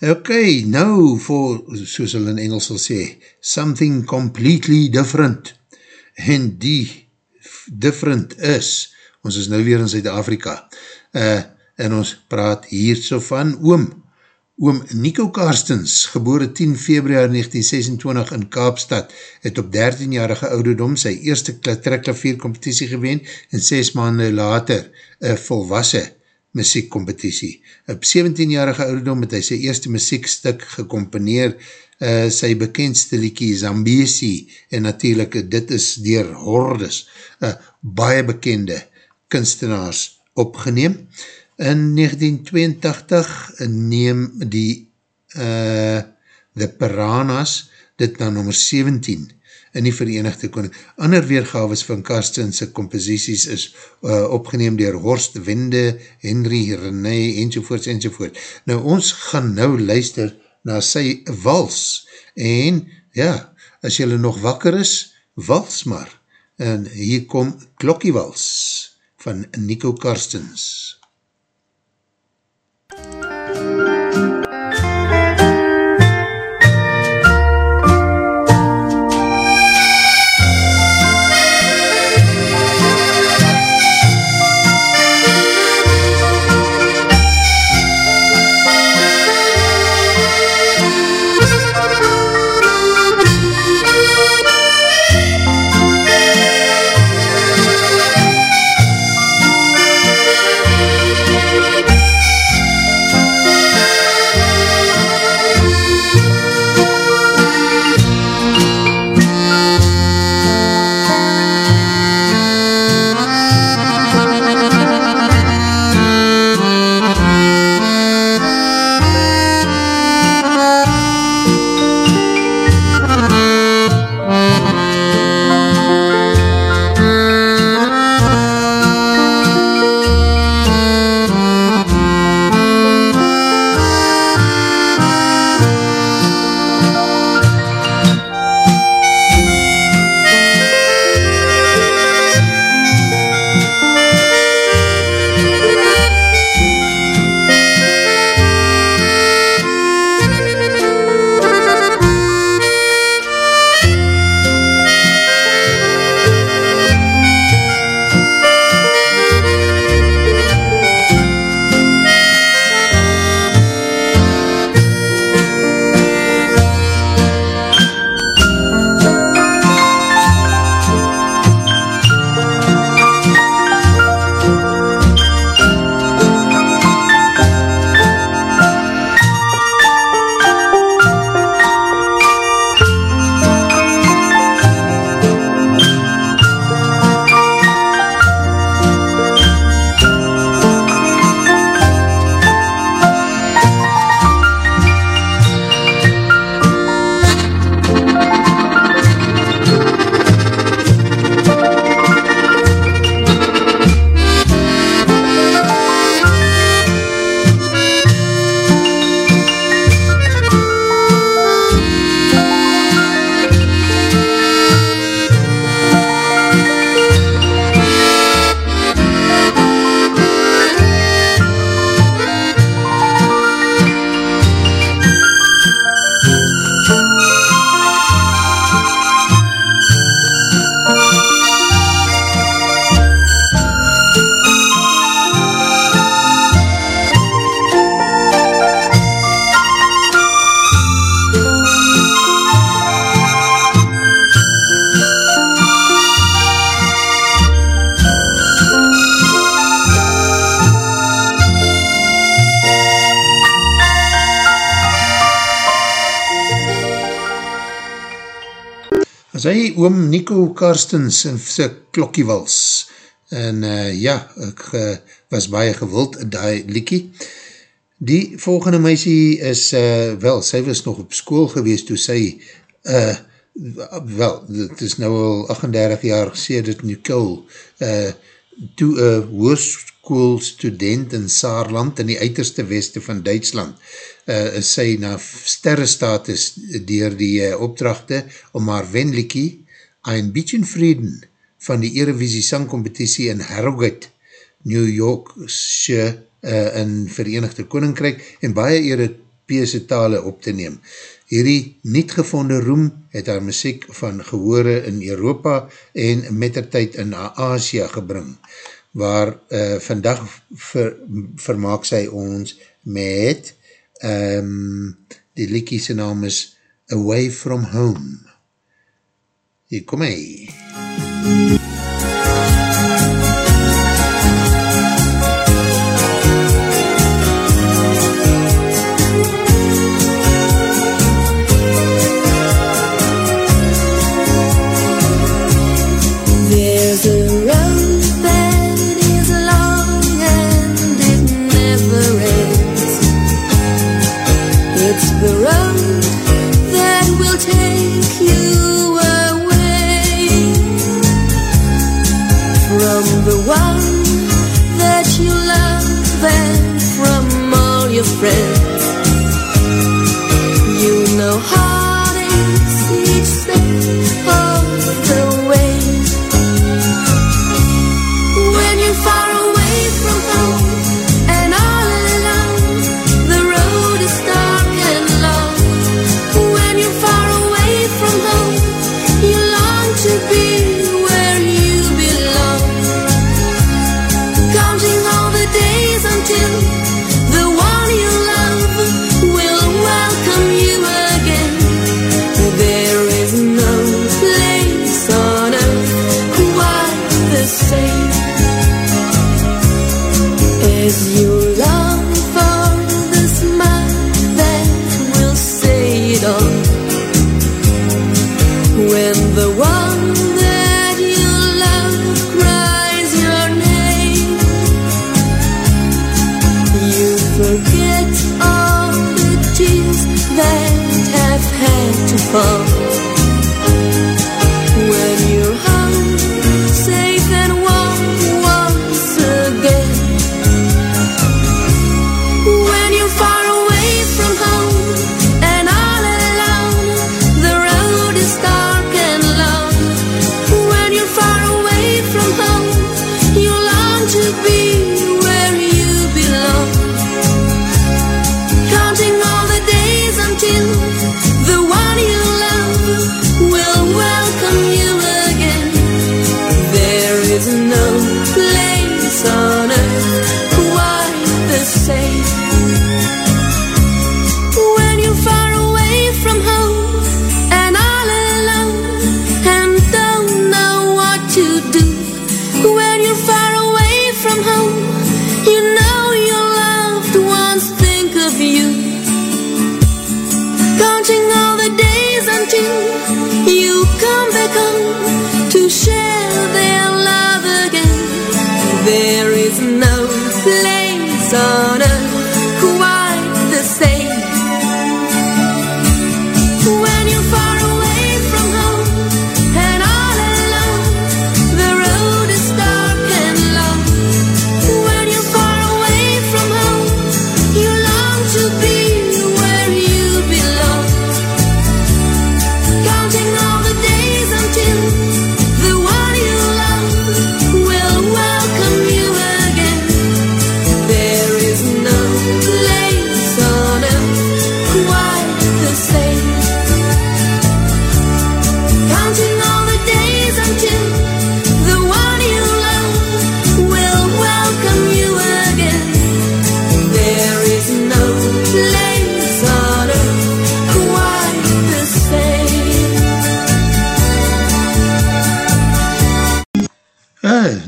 Ok, nou voor, soos hulle in Engels sal sê, something completely different. En die different is, ons is nou weer in Zuid-Afrika, uh, en ons praat hier so van oom, oom Nico Karstens, geboore 10 februari 1926 in Kaapstad, het op 13-jarige ouderdom sy eerste trekklavier competitie geween en 6 maanden later een volwassen muziekcompetitie. Op 17-jarige ouderdom het hy sy eerste muziekstuk gecomponeer, uh, sy bekendste liekie Zambesi, en natuurlijk dit is dier Hordes, uh, baie bekende kunstenaars opgeneem. In 1982 neem die uh, The Piranhas dit na nummer 17 in die Verenigde Koning. Ander weergaves van Karstense composities is uh, opgeneem dier Horst Wende, Henry René, enzovoorts, enzovoort. Nou, ons gaan nou luister na sy wals. En, ja, as jylle nog wakker is, wals maar. En hier kom Klokkiewals van Nico Karstens. Joe Carstens sy klokkiewals en uh, ja, ek uh, was baie gewild die liekie. Die volgende meisie is, uh, wel, sy was nog op school gewees toe sy, uh, wel, dit is nou al 38 jaar gesê dat Nicole uh, toe een uh, hoerskool student in Saarland in die uiterste weste van Duitsland uh, is sy na sterrestatus dier die uh, opdrachte om haar wenliekie Ein Beetje Vreden van die Erevisie Sangcompetitie in Harrogate, New York uh, in Verenigde Koninkryk en baie Europese tale op te neem. Hierdie niet gevonde roem het haar muziek van gehoore in Europa en mettertijd in Asia gebring, waar uh, vandag ver, vermaak sy ons met um, die liekie sy naam is Away From Home. e come é aí.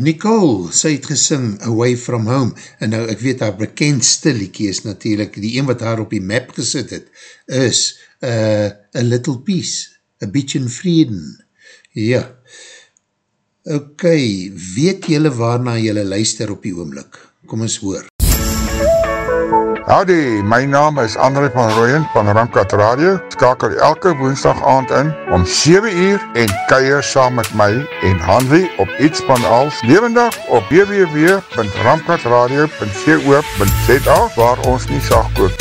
Nicole, sy het gesing Away From Home, en nou ek weet haar bekendste liekie is natuurlijk, die een wat haar op die map gesit het, is uh, A Little Peace, A Beach in Vreden. Ja, ok, weet jylle waarna jylle luister op die oomlik? Kom ons hoor. Howdy, my naam is André van Rooyen van Ramkat Radio. Skakel elke woensdag aand in om 7 uur en kuier saam met my en Hanley op iets van als levendig op www.ramkatradio.co.za waar ons nie sag koop.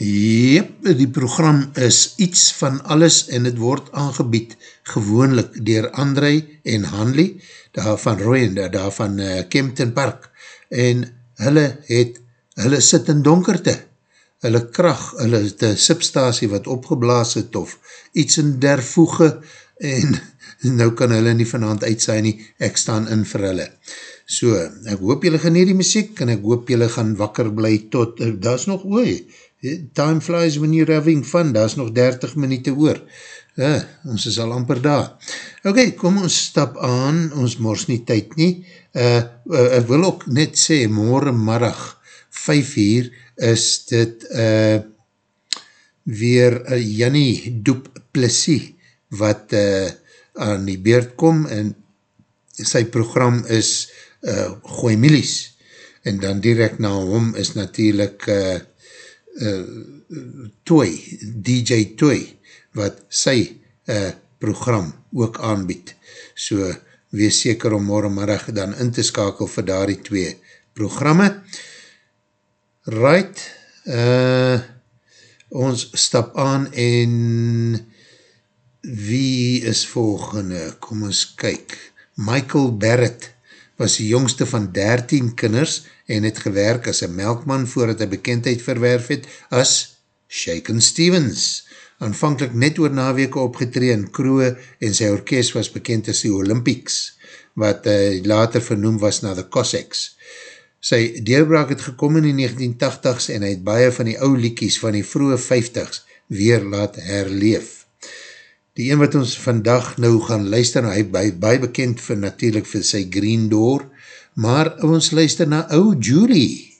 Jep, die program is iets van alles en het word aangebied gewoonlik dier André en Hanley, daar van Rooyen, daar van uh, Kempton Park en hulle het, hulle sit in donkerte, hulle kracht, hulle het een substasie wat opgeblaas het of iets in dervoege en nou kan hulle nie vanavond uitsaai nie, ek staan in vir hulle. So, ek hoop julle gaan hier die muziek en ek hoop julle gaan wakker bly tot, uh, daar is nog ooi, time flies when you're having fun, daar is nog 30 minuut oor. Uh, ons is al amper daar. Ok, kom ons stap aan, ons mors nie tyd nie. Uh, uh, ek wil ook net sê, morgenmiddag, 5 uur, is dit uh, weer uh, Jannie Doep Plessie, wat uh, aan die beurt kom, en sy program is uh, Gooi Milies, en dan direct na hom is natuurlijk uh, uh, Toy, DJ Toy, wat sy uh, program ook aanbied. So, wees seker om morgenmiddag dan in te skakel vir daar die twee programme. Right, uh, ons stap aan en wie is volgende? Kom ons kyk. Michael Barrett was die jongste van 13 kinders en het gewerk as een melkman voordat hy bekendheid verwerf het as Shaken Stevens aanvankelijk net oor naweke opgetree in Kroe en sy orkest was bekend as die Olympics, wat uh, later vernoem was na the Cossacks. Sy deelbraak het gekom in die 1980s en hy het baie van die ou liekies van die vroege 50s weer laat herleef. Die een wat ons vandag nou gaan luister, hy baie, baie bekend vir natuurlijk vir sy Green Door, maar ons luister na ou Julie.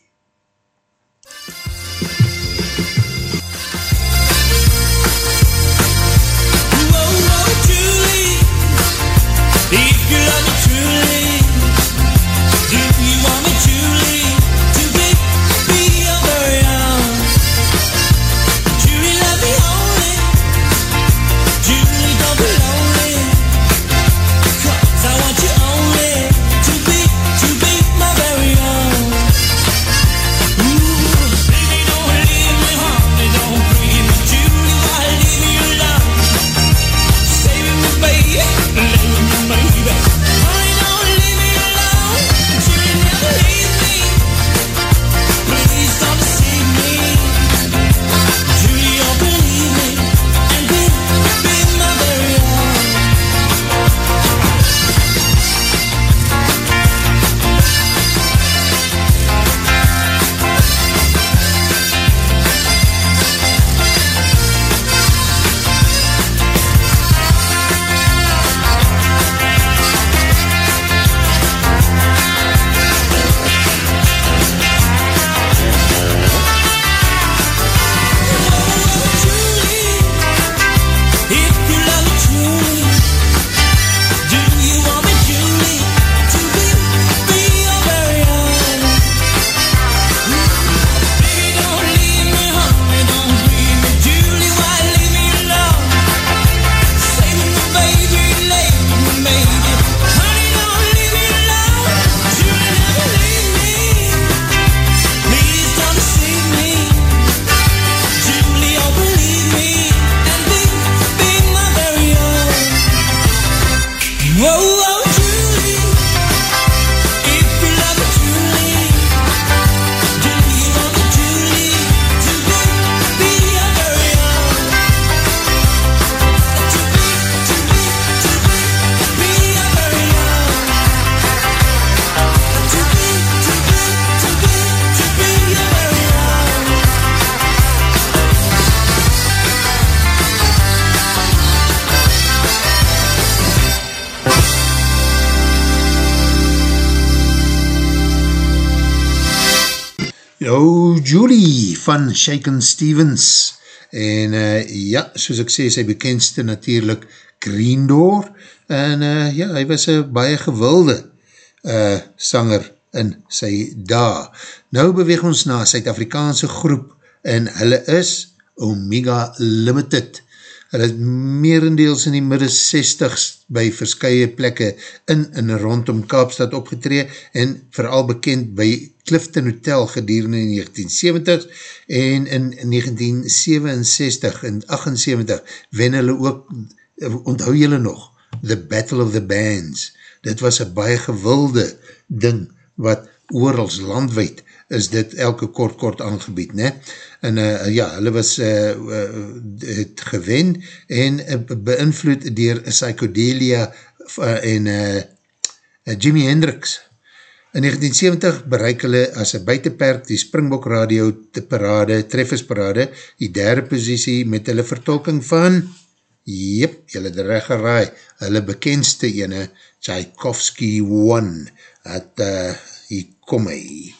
Julie van Shaken Stevens en uh, ja, soos ek sê, sy bekendste natuurlijk Green Door en uh, ja, hy was een baie gewilde uh, sanger in sy da. Nou beweeg ons na Suid-Afrikaanse groep en hulle is Omega Limited. Hulle het meerendeels in die midde 60s by verskye plekke in en rondom Kaapstad opgetree en vooral bekend by Clifton Hotel gedurende in 1970 en in 1967 en 78 wen hulle ook, onthou julle nog, The Battle of the Bands. Dit was een baie gewilde ding wat oorals landwijd is dit elke kort kort aangebied, ne? En uh, ja, hulle was uh, het gewen en uh, beïnvloed dier psychedelia uh, en uh, Jimi Hendrix. In 1970 bereik hulle as een buitenperk die Springbok Radio te parade, treffersparade, die derde positie met hulle vertolking van, jep, julle recht geraai, hulle bekendste ene, Tchaikovsky One, het, uh, hier kom hy.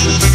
Daar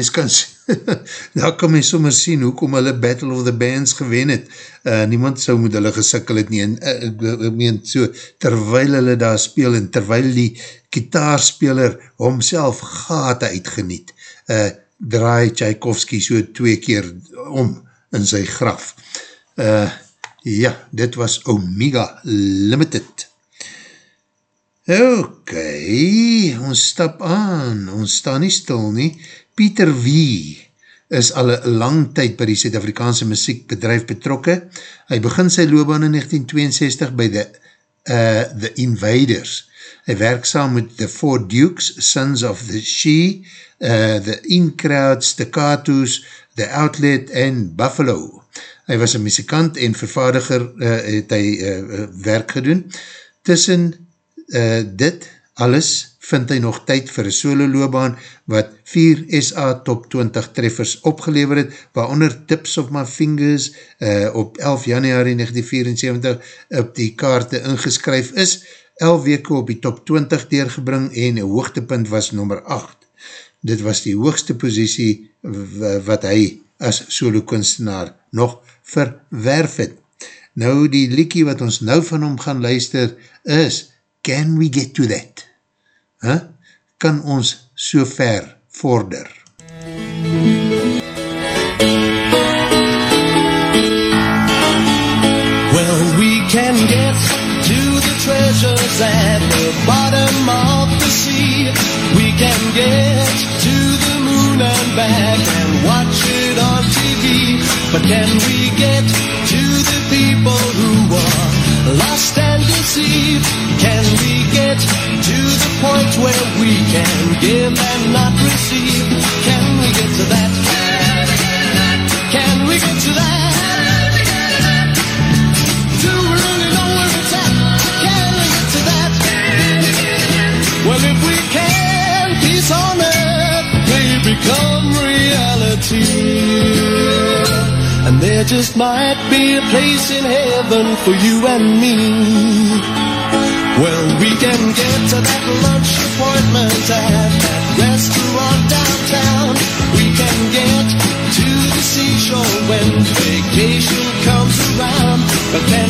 mens kan daar kan mens sommer sien hoekom hulle Battle of the Bands gewen het. Uh, niemand sou moet hulle gesikkel het nie. En, uh, ek meen so, terwyl hulle daar speel en terwyl die kitaarspeler homself gate uitgeniet, uh, draai Tchaikovsky so twee keer om in sy graf. Uh, ja, dit was Omega Limited. Ok, ons stap aan, ons staan nie stil nie. Pieter Wie is al een lang tyd by die Suid-Afrikaanse muziekbedrijf betrokke. Hy begin sy loopbaan in 1962 by the, uh, the Invaders. Hy werk saam met The Four Dukes, Sons of the She, uh, The In-Crowd, Staccato's, The Outlet en Buffalo. Hy was een muzikant en vervaardiger uh, het hy uh, werk gedoen. Tussen uh, dit alles vind hy nog tyd vir een solo loopbaan wat 4 SA top 20 treffers opgelever het, waaronder Tips of My Fingers uh, op 11 januari 1974 op die kaarte ingeskryf is, 11 weke op die top 20 deurgebring en een hoogtepunt was nummer 8. Dit was die hoogste posiesie wat hy as solo kunstenaar nog verwerf het. Nou die liekie wat ons nou van hom gaan luister is Can We Get To That? Huh? Kan ons so ver vorder? Well, we can get to the treasures at the bottom of the sea. We can get to the moon and back and watch it on TV. But can we get to the people who are lost and deceived? Can we get point where we can give and not receive? Can we get to that? Can we get to that? Do we really know where it's at? Can we get to that? Well, if we can, peace on earth may become reality. And there just might be a place in heaven for you and me. Well, we can get to that lunch appointment at that restaurant downtown. We can get to the seashore when vacation comes around. But can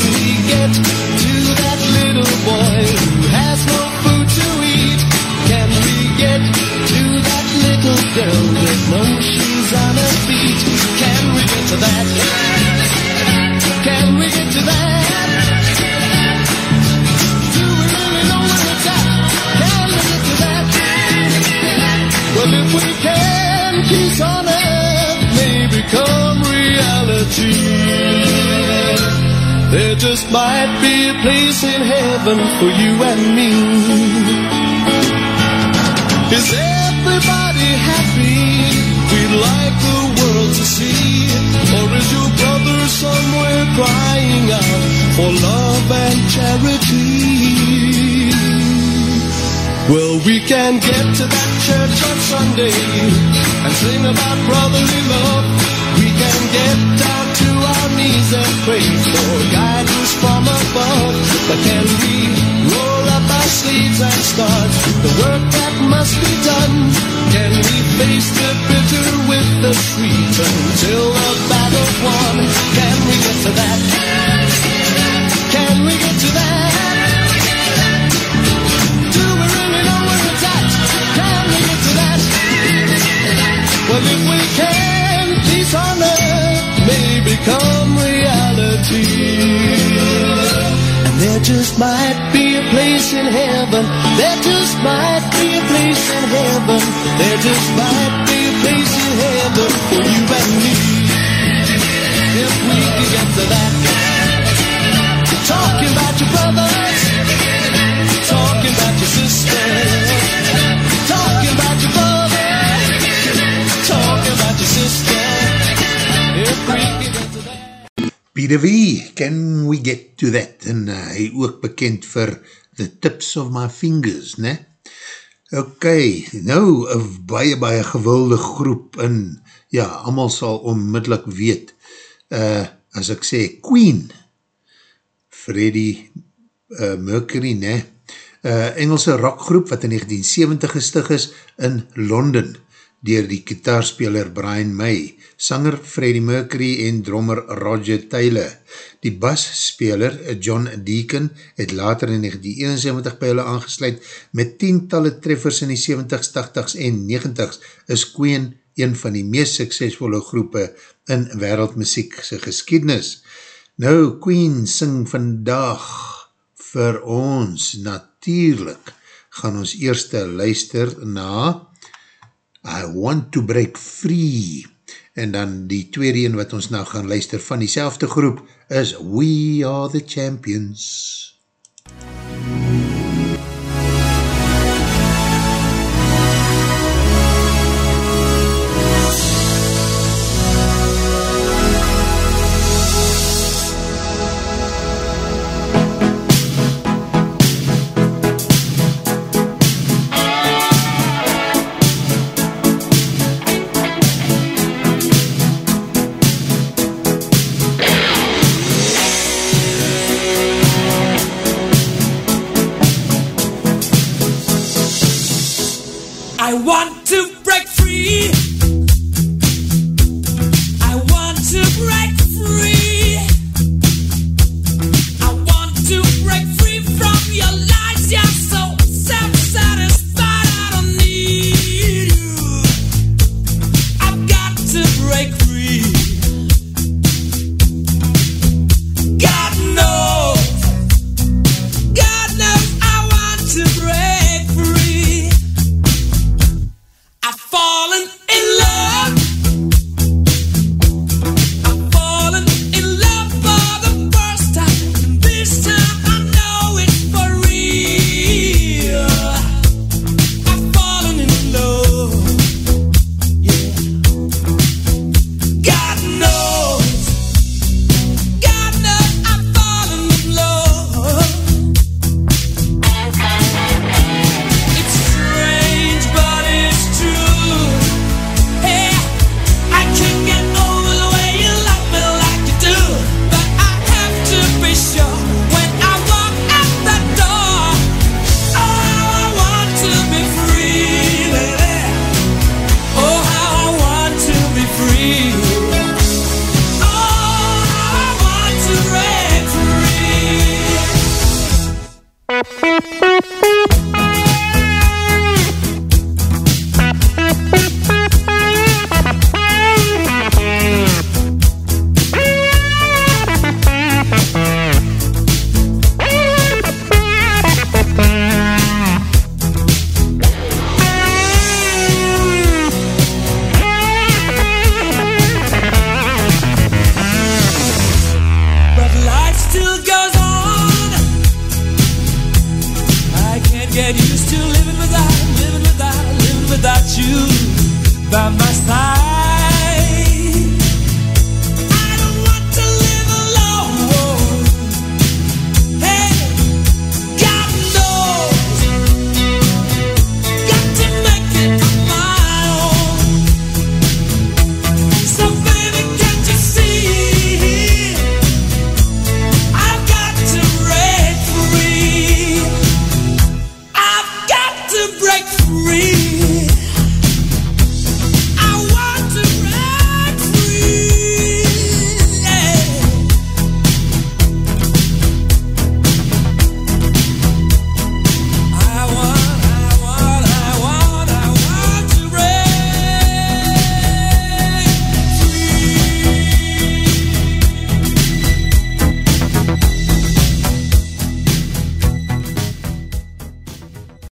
peace on earth may become reality. There just might be a place in heaven for you and me. Is everybody happy? We'd like the world to see. Or is your brother somewhere crying out for love and charity? Well, we can get to that church on Sunday and sing about brotherly love. We can get down to our knees and pray for guidance from above. But can we roll up our sleeves and start the work that must be done? Can we face the bitter with the sweet until the battle's won? Can we get to that? Just might be a place in heaven. There just might be a place in heaven. There just might be a place in heaven for you and me. If we can get to that. Talking about your brothers. Talking about your sisters. Talking about your brothers. Talking about your sisters. If we Peter V, Can We Get To That? En uh, hy ook bekend vir The Tips of My Fingers, ne? Ok, nou, een baie, baie gewilde groep en ja, allemaal sal onmiddellik weet, uh, as ek sê, Queen, Freddie uh, Mercury, ne? Uh, Engelse rockgroep wat in 1970 gestig is in Londen, dier die kitaarspeler Brian May, sanger Freddie Mercury en drummer Roger Taylor. Die basspeler John Deacon het later in 1971 by hulle aangesluit met tientalle treffers in die 70s, 80s en 90s is Queen een van die meest suksesvolle groepe in wereldmusiekse geskiednis. Nou, Queen sing vandag vir ons, natuurlijk gaan ons eerste luister na I Want to Break Free en dan die tweede een wat ons nou gaan luister van die groep is We Are The Champions. MUZIEK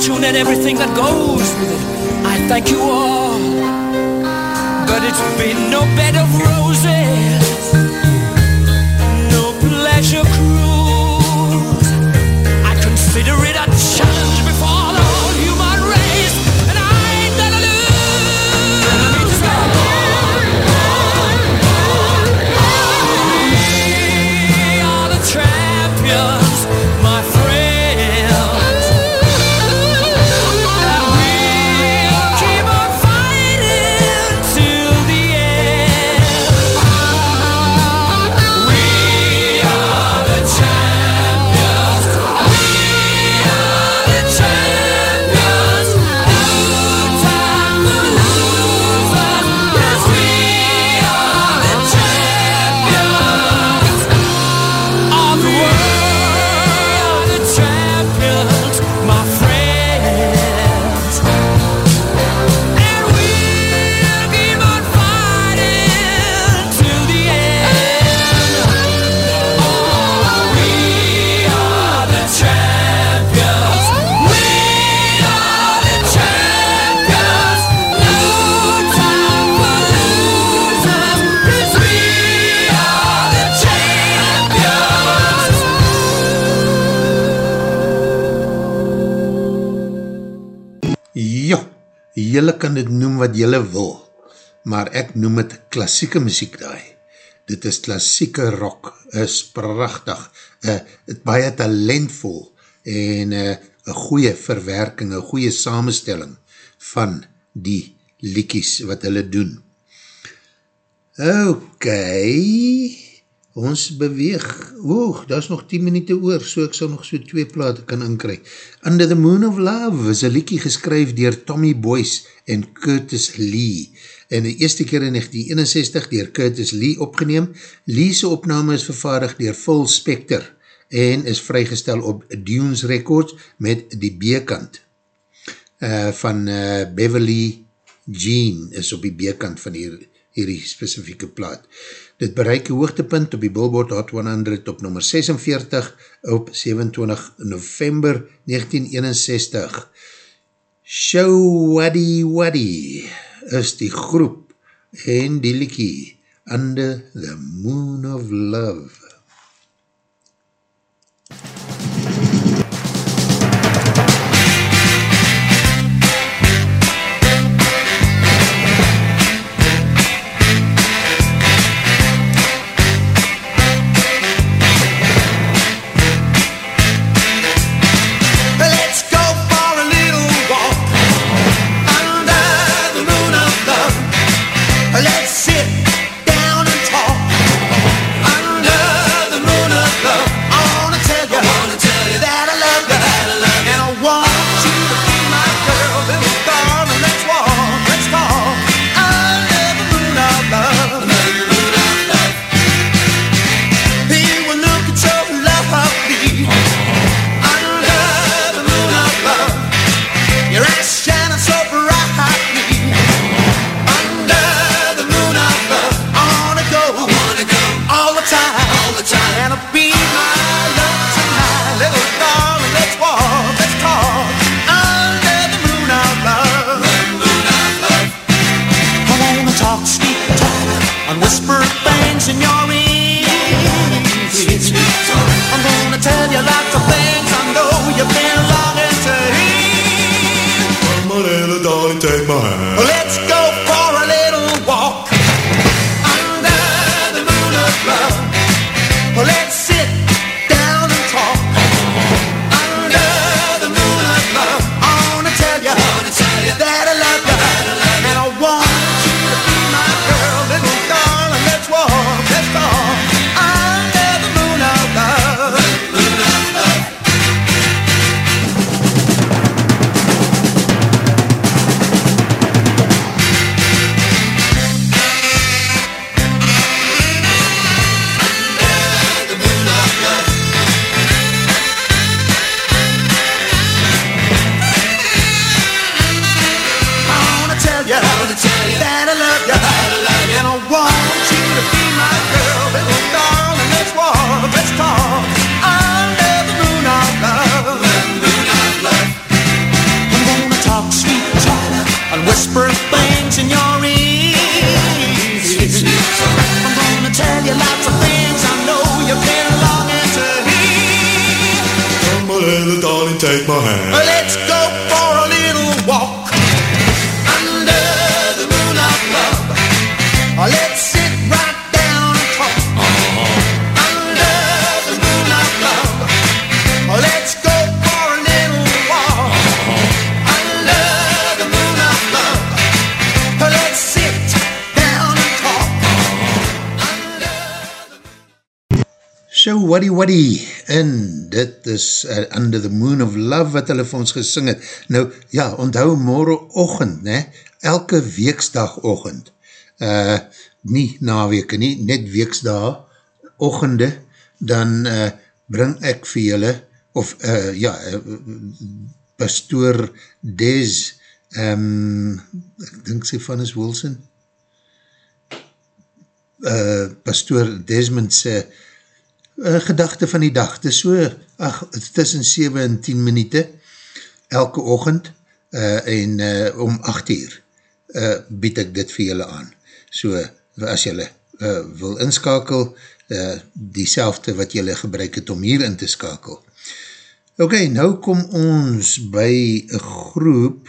Fortune and everything that goes with it. I thank you all. But it's been no bed of roses, no pleasure cruise. I consider it a kan dit noem wat jylle wil, maar ek noem het klassieke muziek daai. Dit is klassieke rock, is prachtig, uh, het baie talentvol en eh, een uh, goeie verwerking, een goeie samenstelling van die liekies wat hulle doen. Ok, ons beweeg, oog, daar is nog 10 minuut oor, so ek sal nog so twee plate kan inkry. Under the Moon of Love is een liekie geskryf dier Tommy Boyce en Curtis Lee, en die eerste keer in 1961 dier Curtis Lee opgeneem. Lee's opname is vervaardig dier Phil Spector en is vrygestel op Dunes Records met die B-kant uh, van uh, Beverly Jean is op die B-kant van hier, hierdie specifieke plaat. Dit bereik die hoogtepunt op die Billboard Hot 100 op nummer 46 op 27 november 1961. Show Waddy Waddy is die groep en die liekie Under the Moon of Love. Let's Waddy Waddy en dit is uh, Under the Moon of Love wat hulle vir ons gesing het. Nou ja, onthou morgen ochend, ne? elke weeksdag ochend, uh, nie naweke nie, net weeksdag ochende, dan uh, bring ek vir julle, of uh, ja, uh, pastoor Des, um, ek dink sy van is Wilson, uh, pastoor Desmond se uh, gedachte van die dag, het is so ach, tussen 7 en 10 minuute elke ochend uh, en uh, om 8 uur uh, bied ek dit vir julle aan. So, as julle uh, wil inskakel, uh, die wat julle gebruik het om hier in te skakel. Ok, nou kom ons by een groep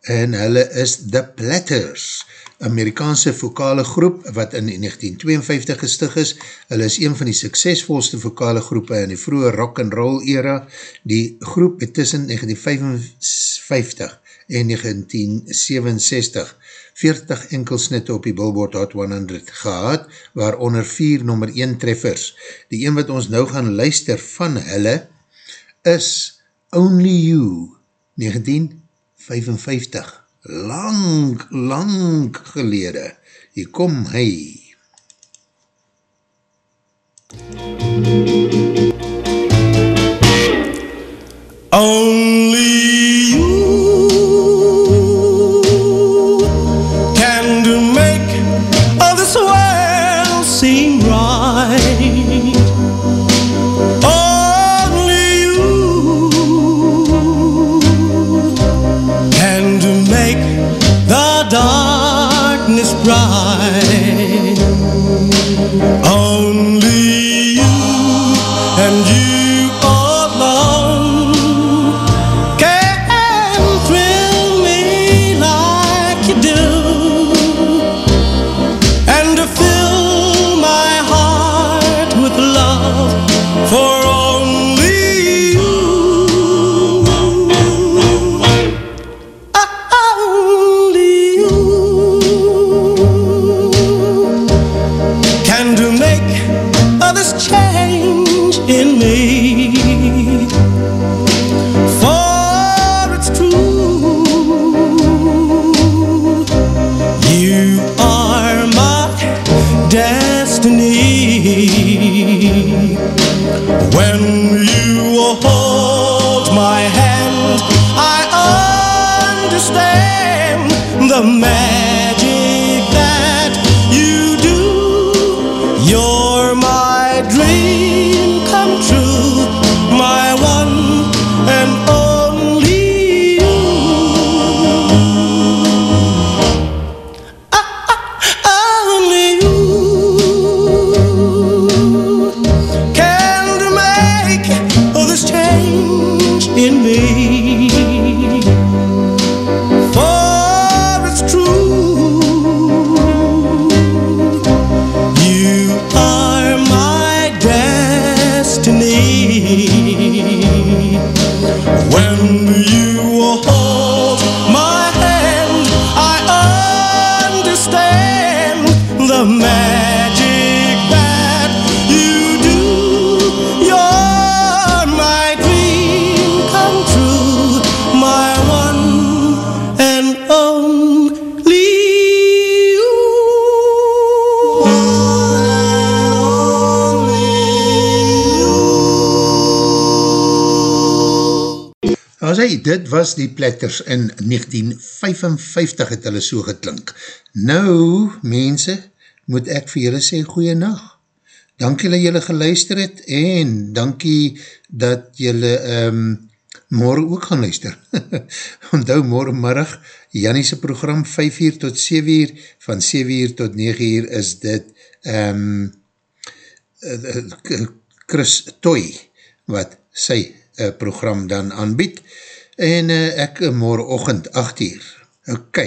en hulle is The Platters. Amerikaanse vokale groep wat in 1952 gestig is. Hulle is een van die suksesvolste vokale groepe in die vroege rock and roll era. Die groep het tussen 1955 en 1967 40 enkelsnitte op die Billboard Hot 100 gehad, waaronder 4 nummer 1 treffers. Die een wat ons nou gaan luister van hulle is Only You 1955 lang, lang gelede. Hier kom hy. Only Hy, dit was die platters in 1955 het hulle so geklink. Nou, mense, moet ek vir julle sê goeie nacht. Dankie dat julle geluister het en dankie dat julle um, morgen ook gaan luister. Onthou morgenmiddag, Janniese program 5 uur tot 7 uur, van 7 uur tot 9 uur is dit um, Chris Toy, wat sy uh, program dan aanbied. En uh, ek morgenochtend 8 uur. Ok,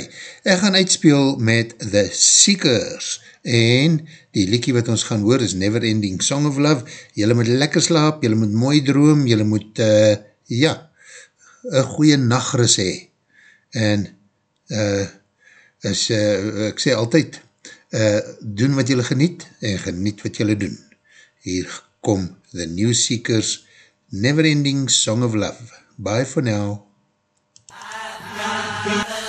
ek gaan uitspeel met The Seekers en die liekie wat ons gaan hoor is Never Ending Song of Love. Julle moet lekker slaap, julle moet mooi droom, julle moet, uh, ja, een goeie nachtrus hee. En, uh, is, uh, ek sê altyd, uh, doen wat julle geniet en geniet wat julle doen. Hier kom The New Seekers, Never Ending Song of Love. Bye for now. Never ending love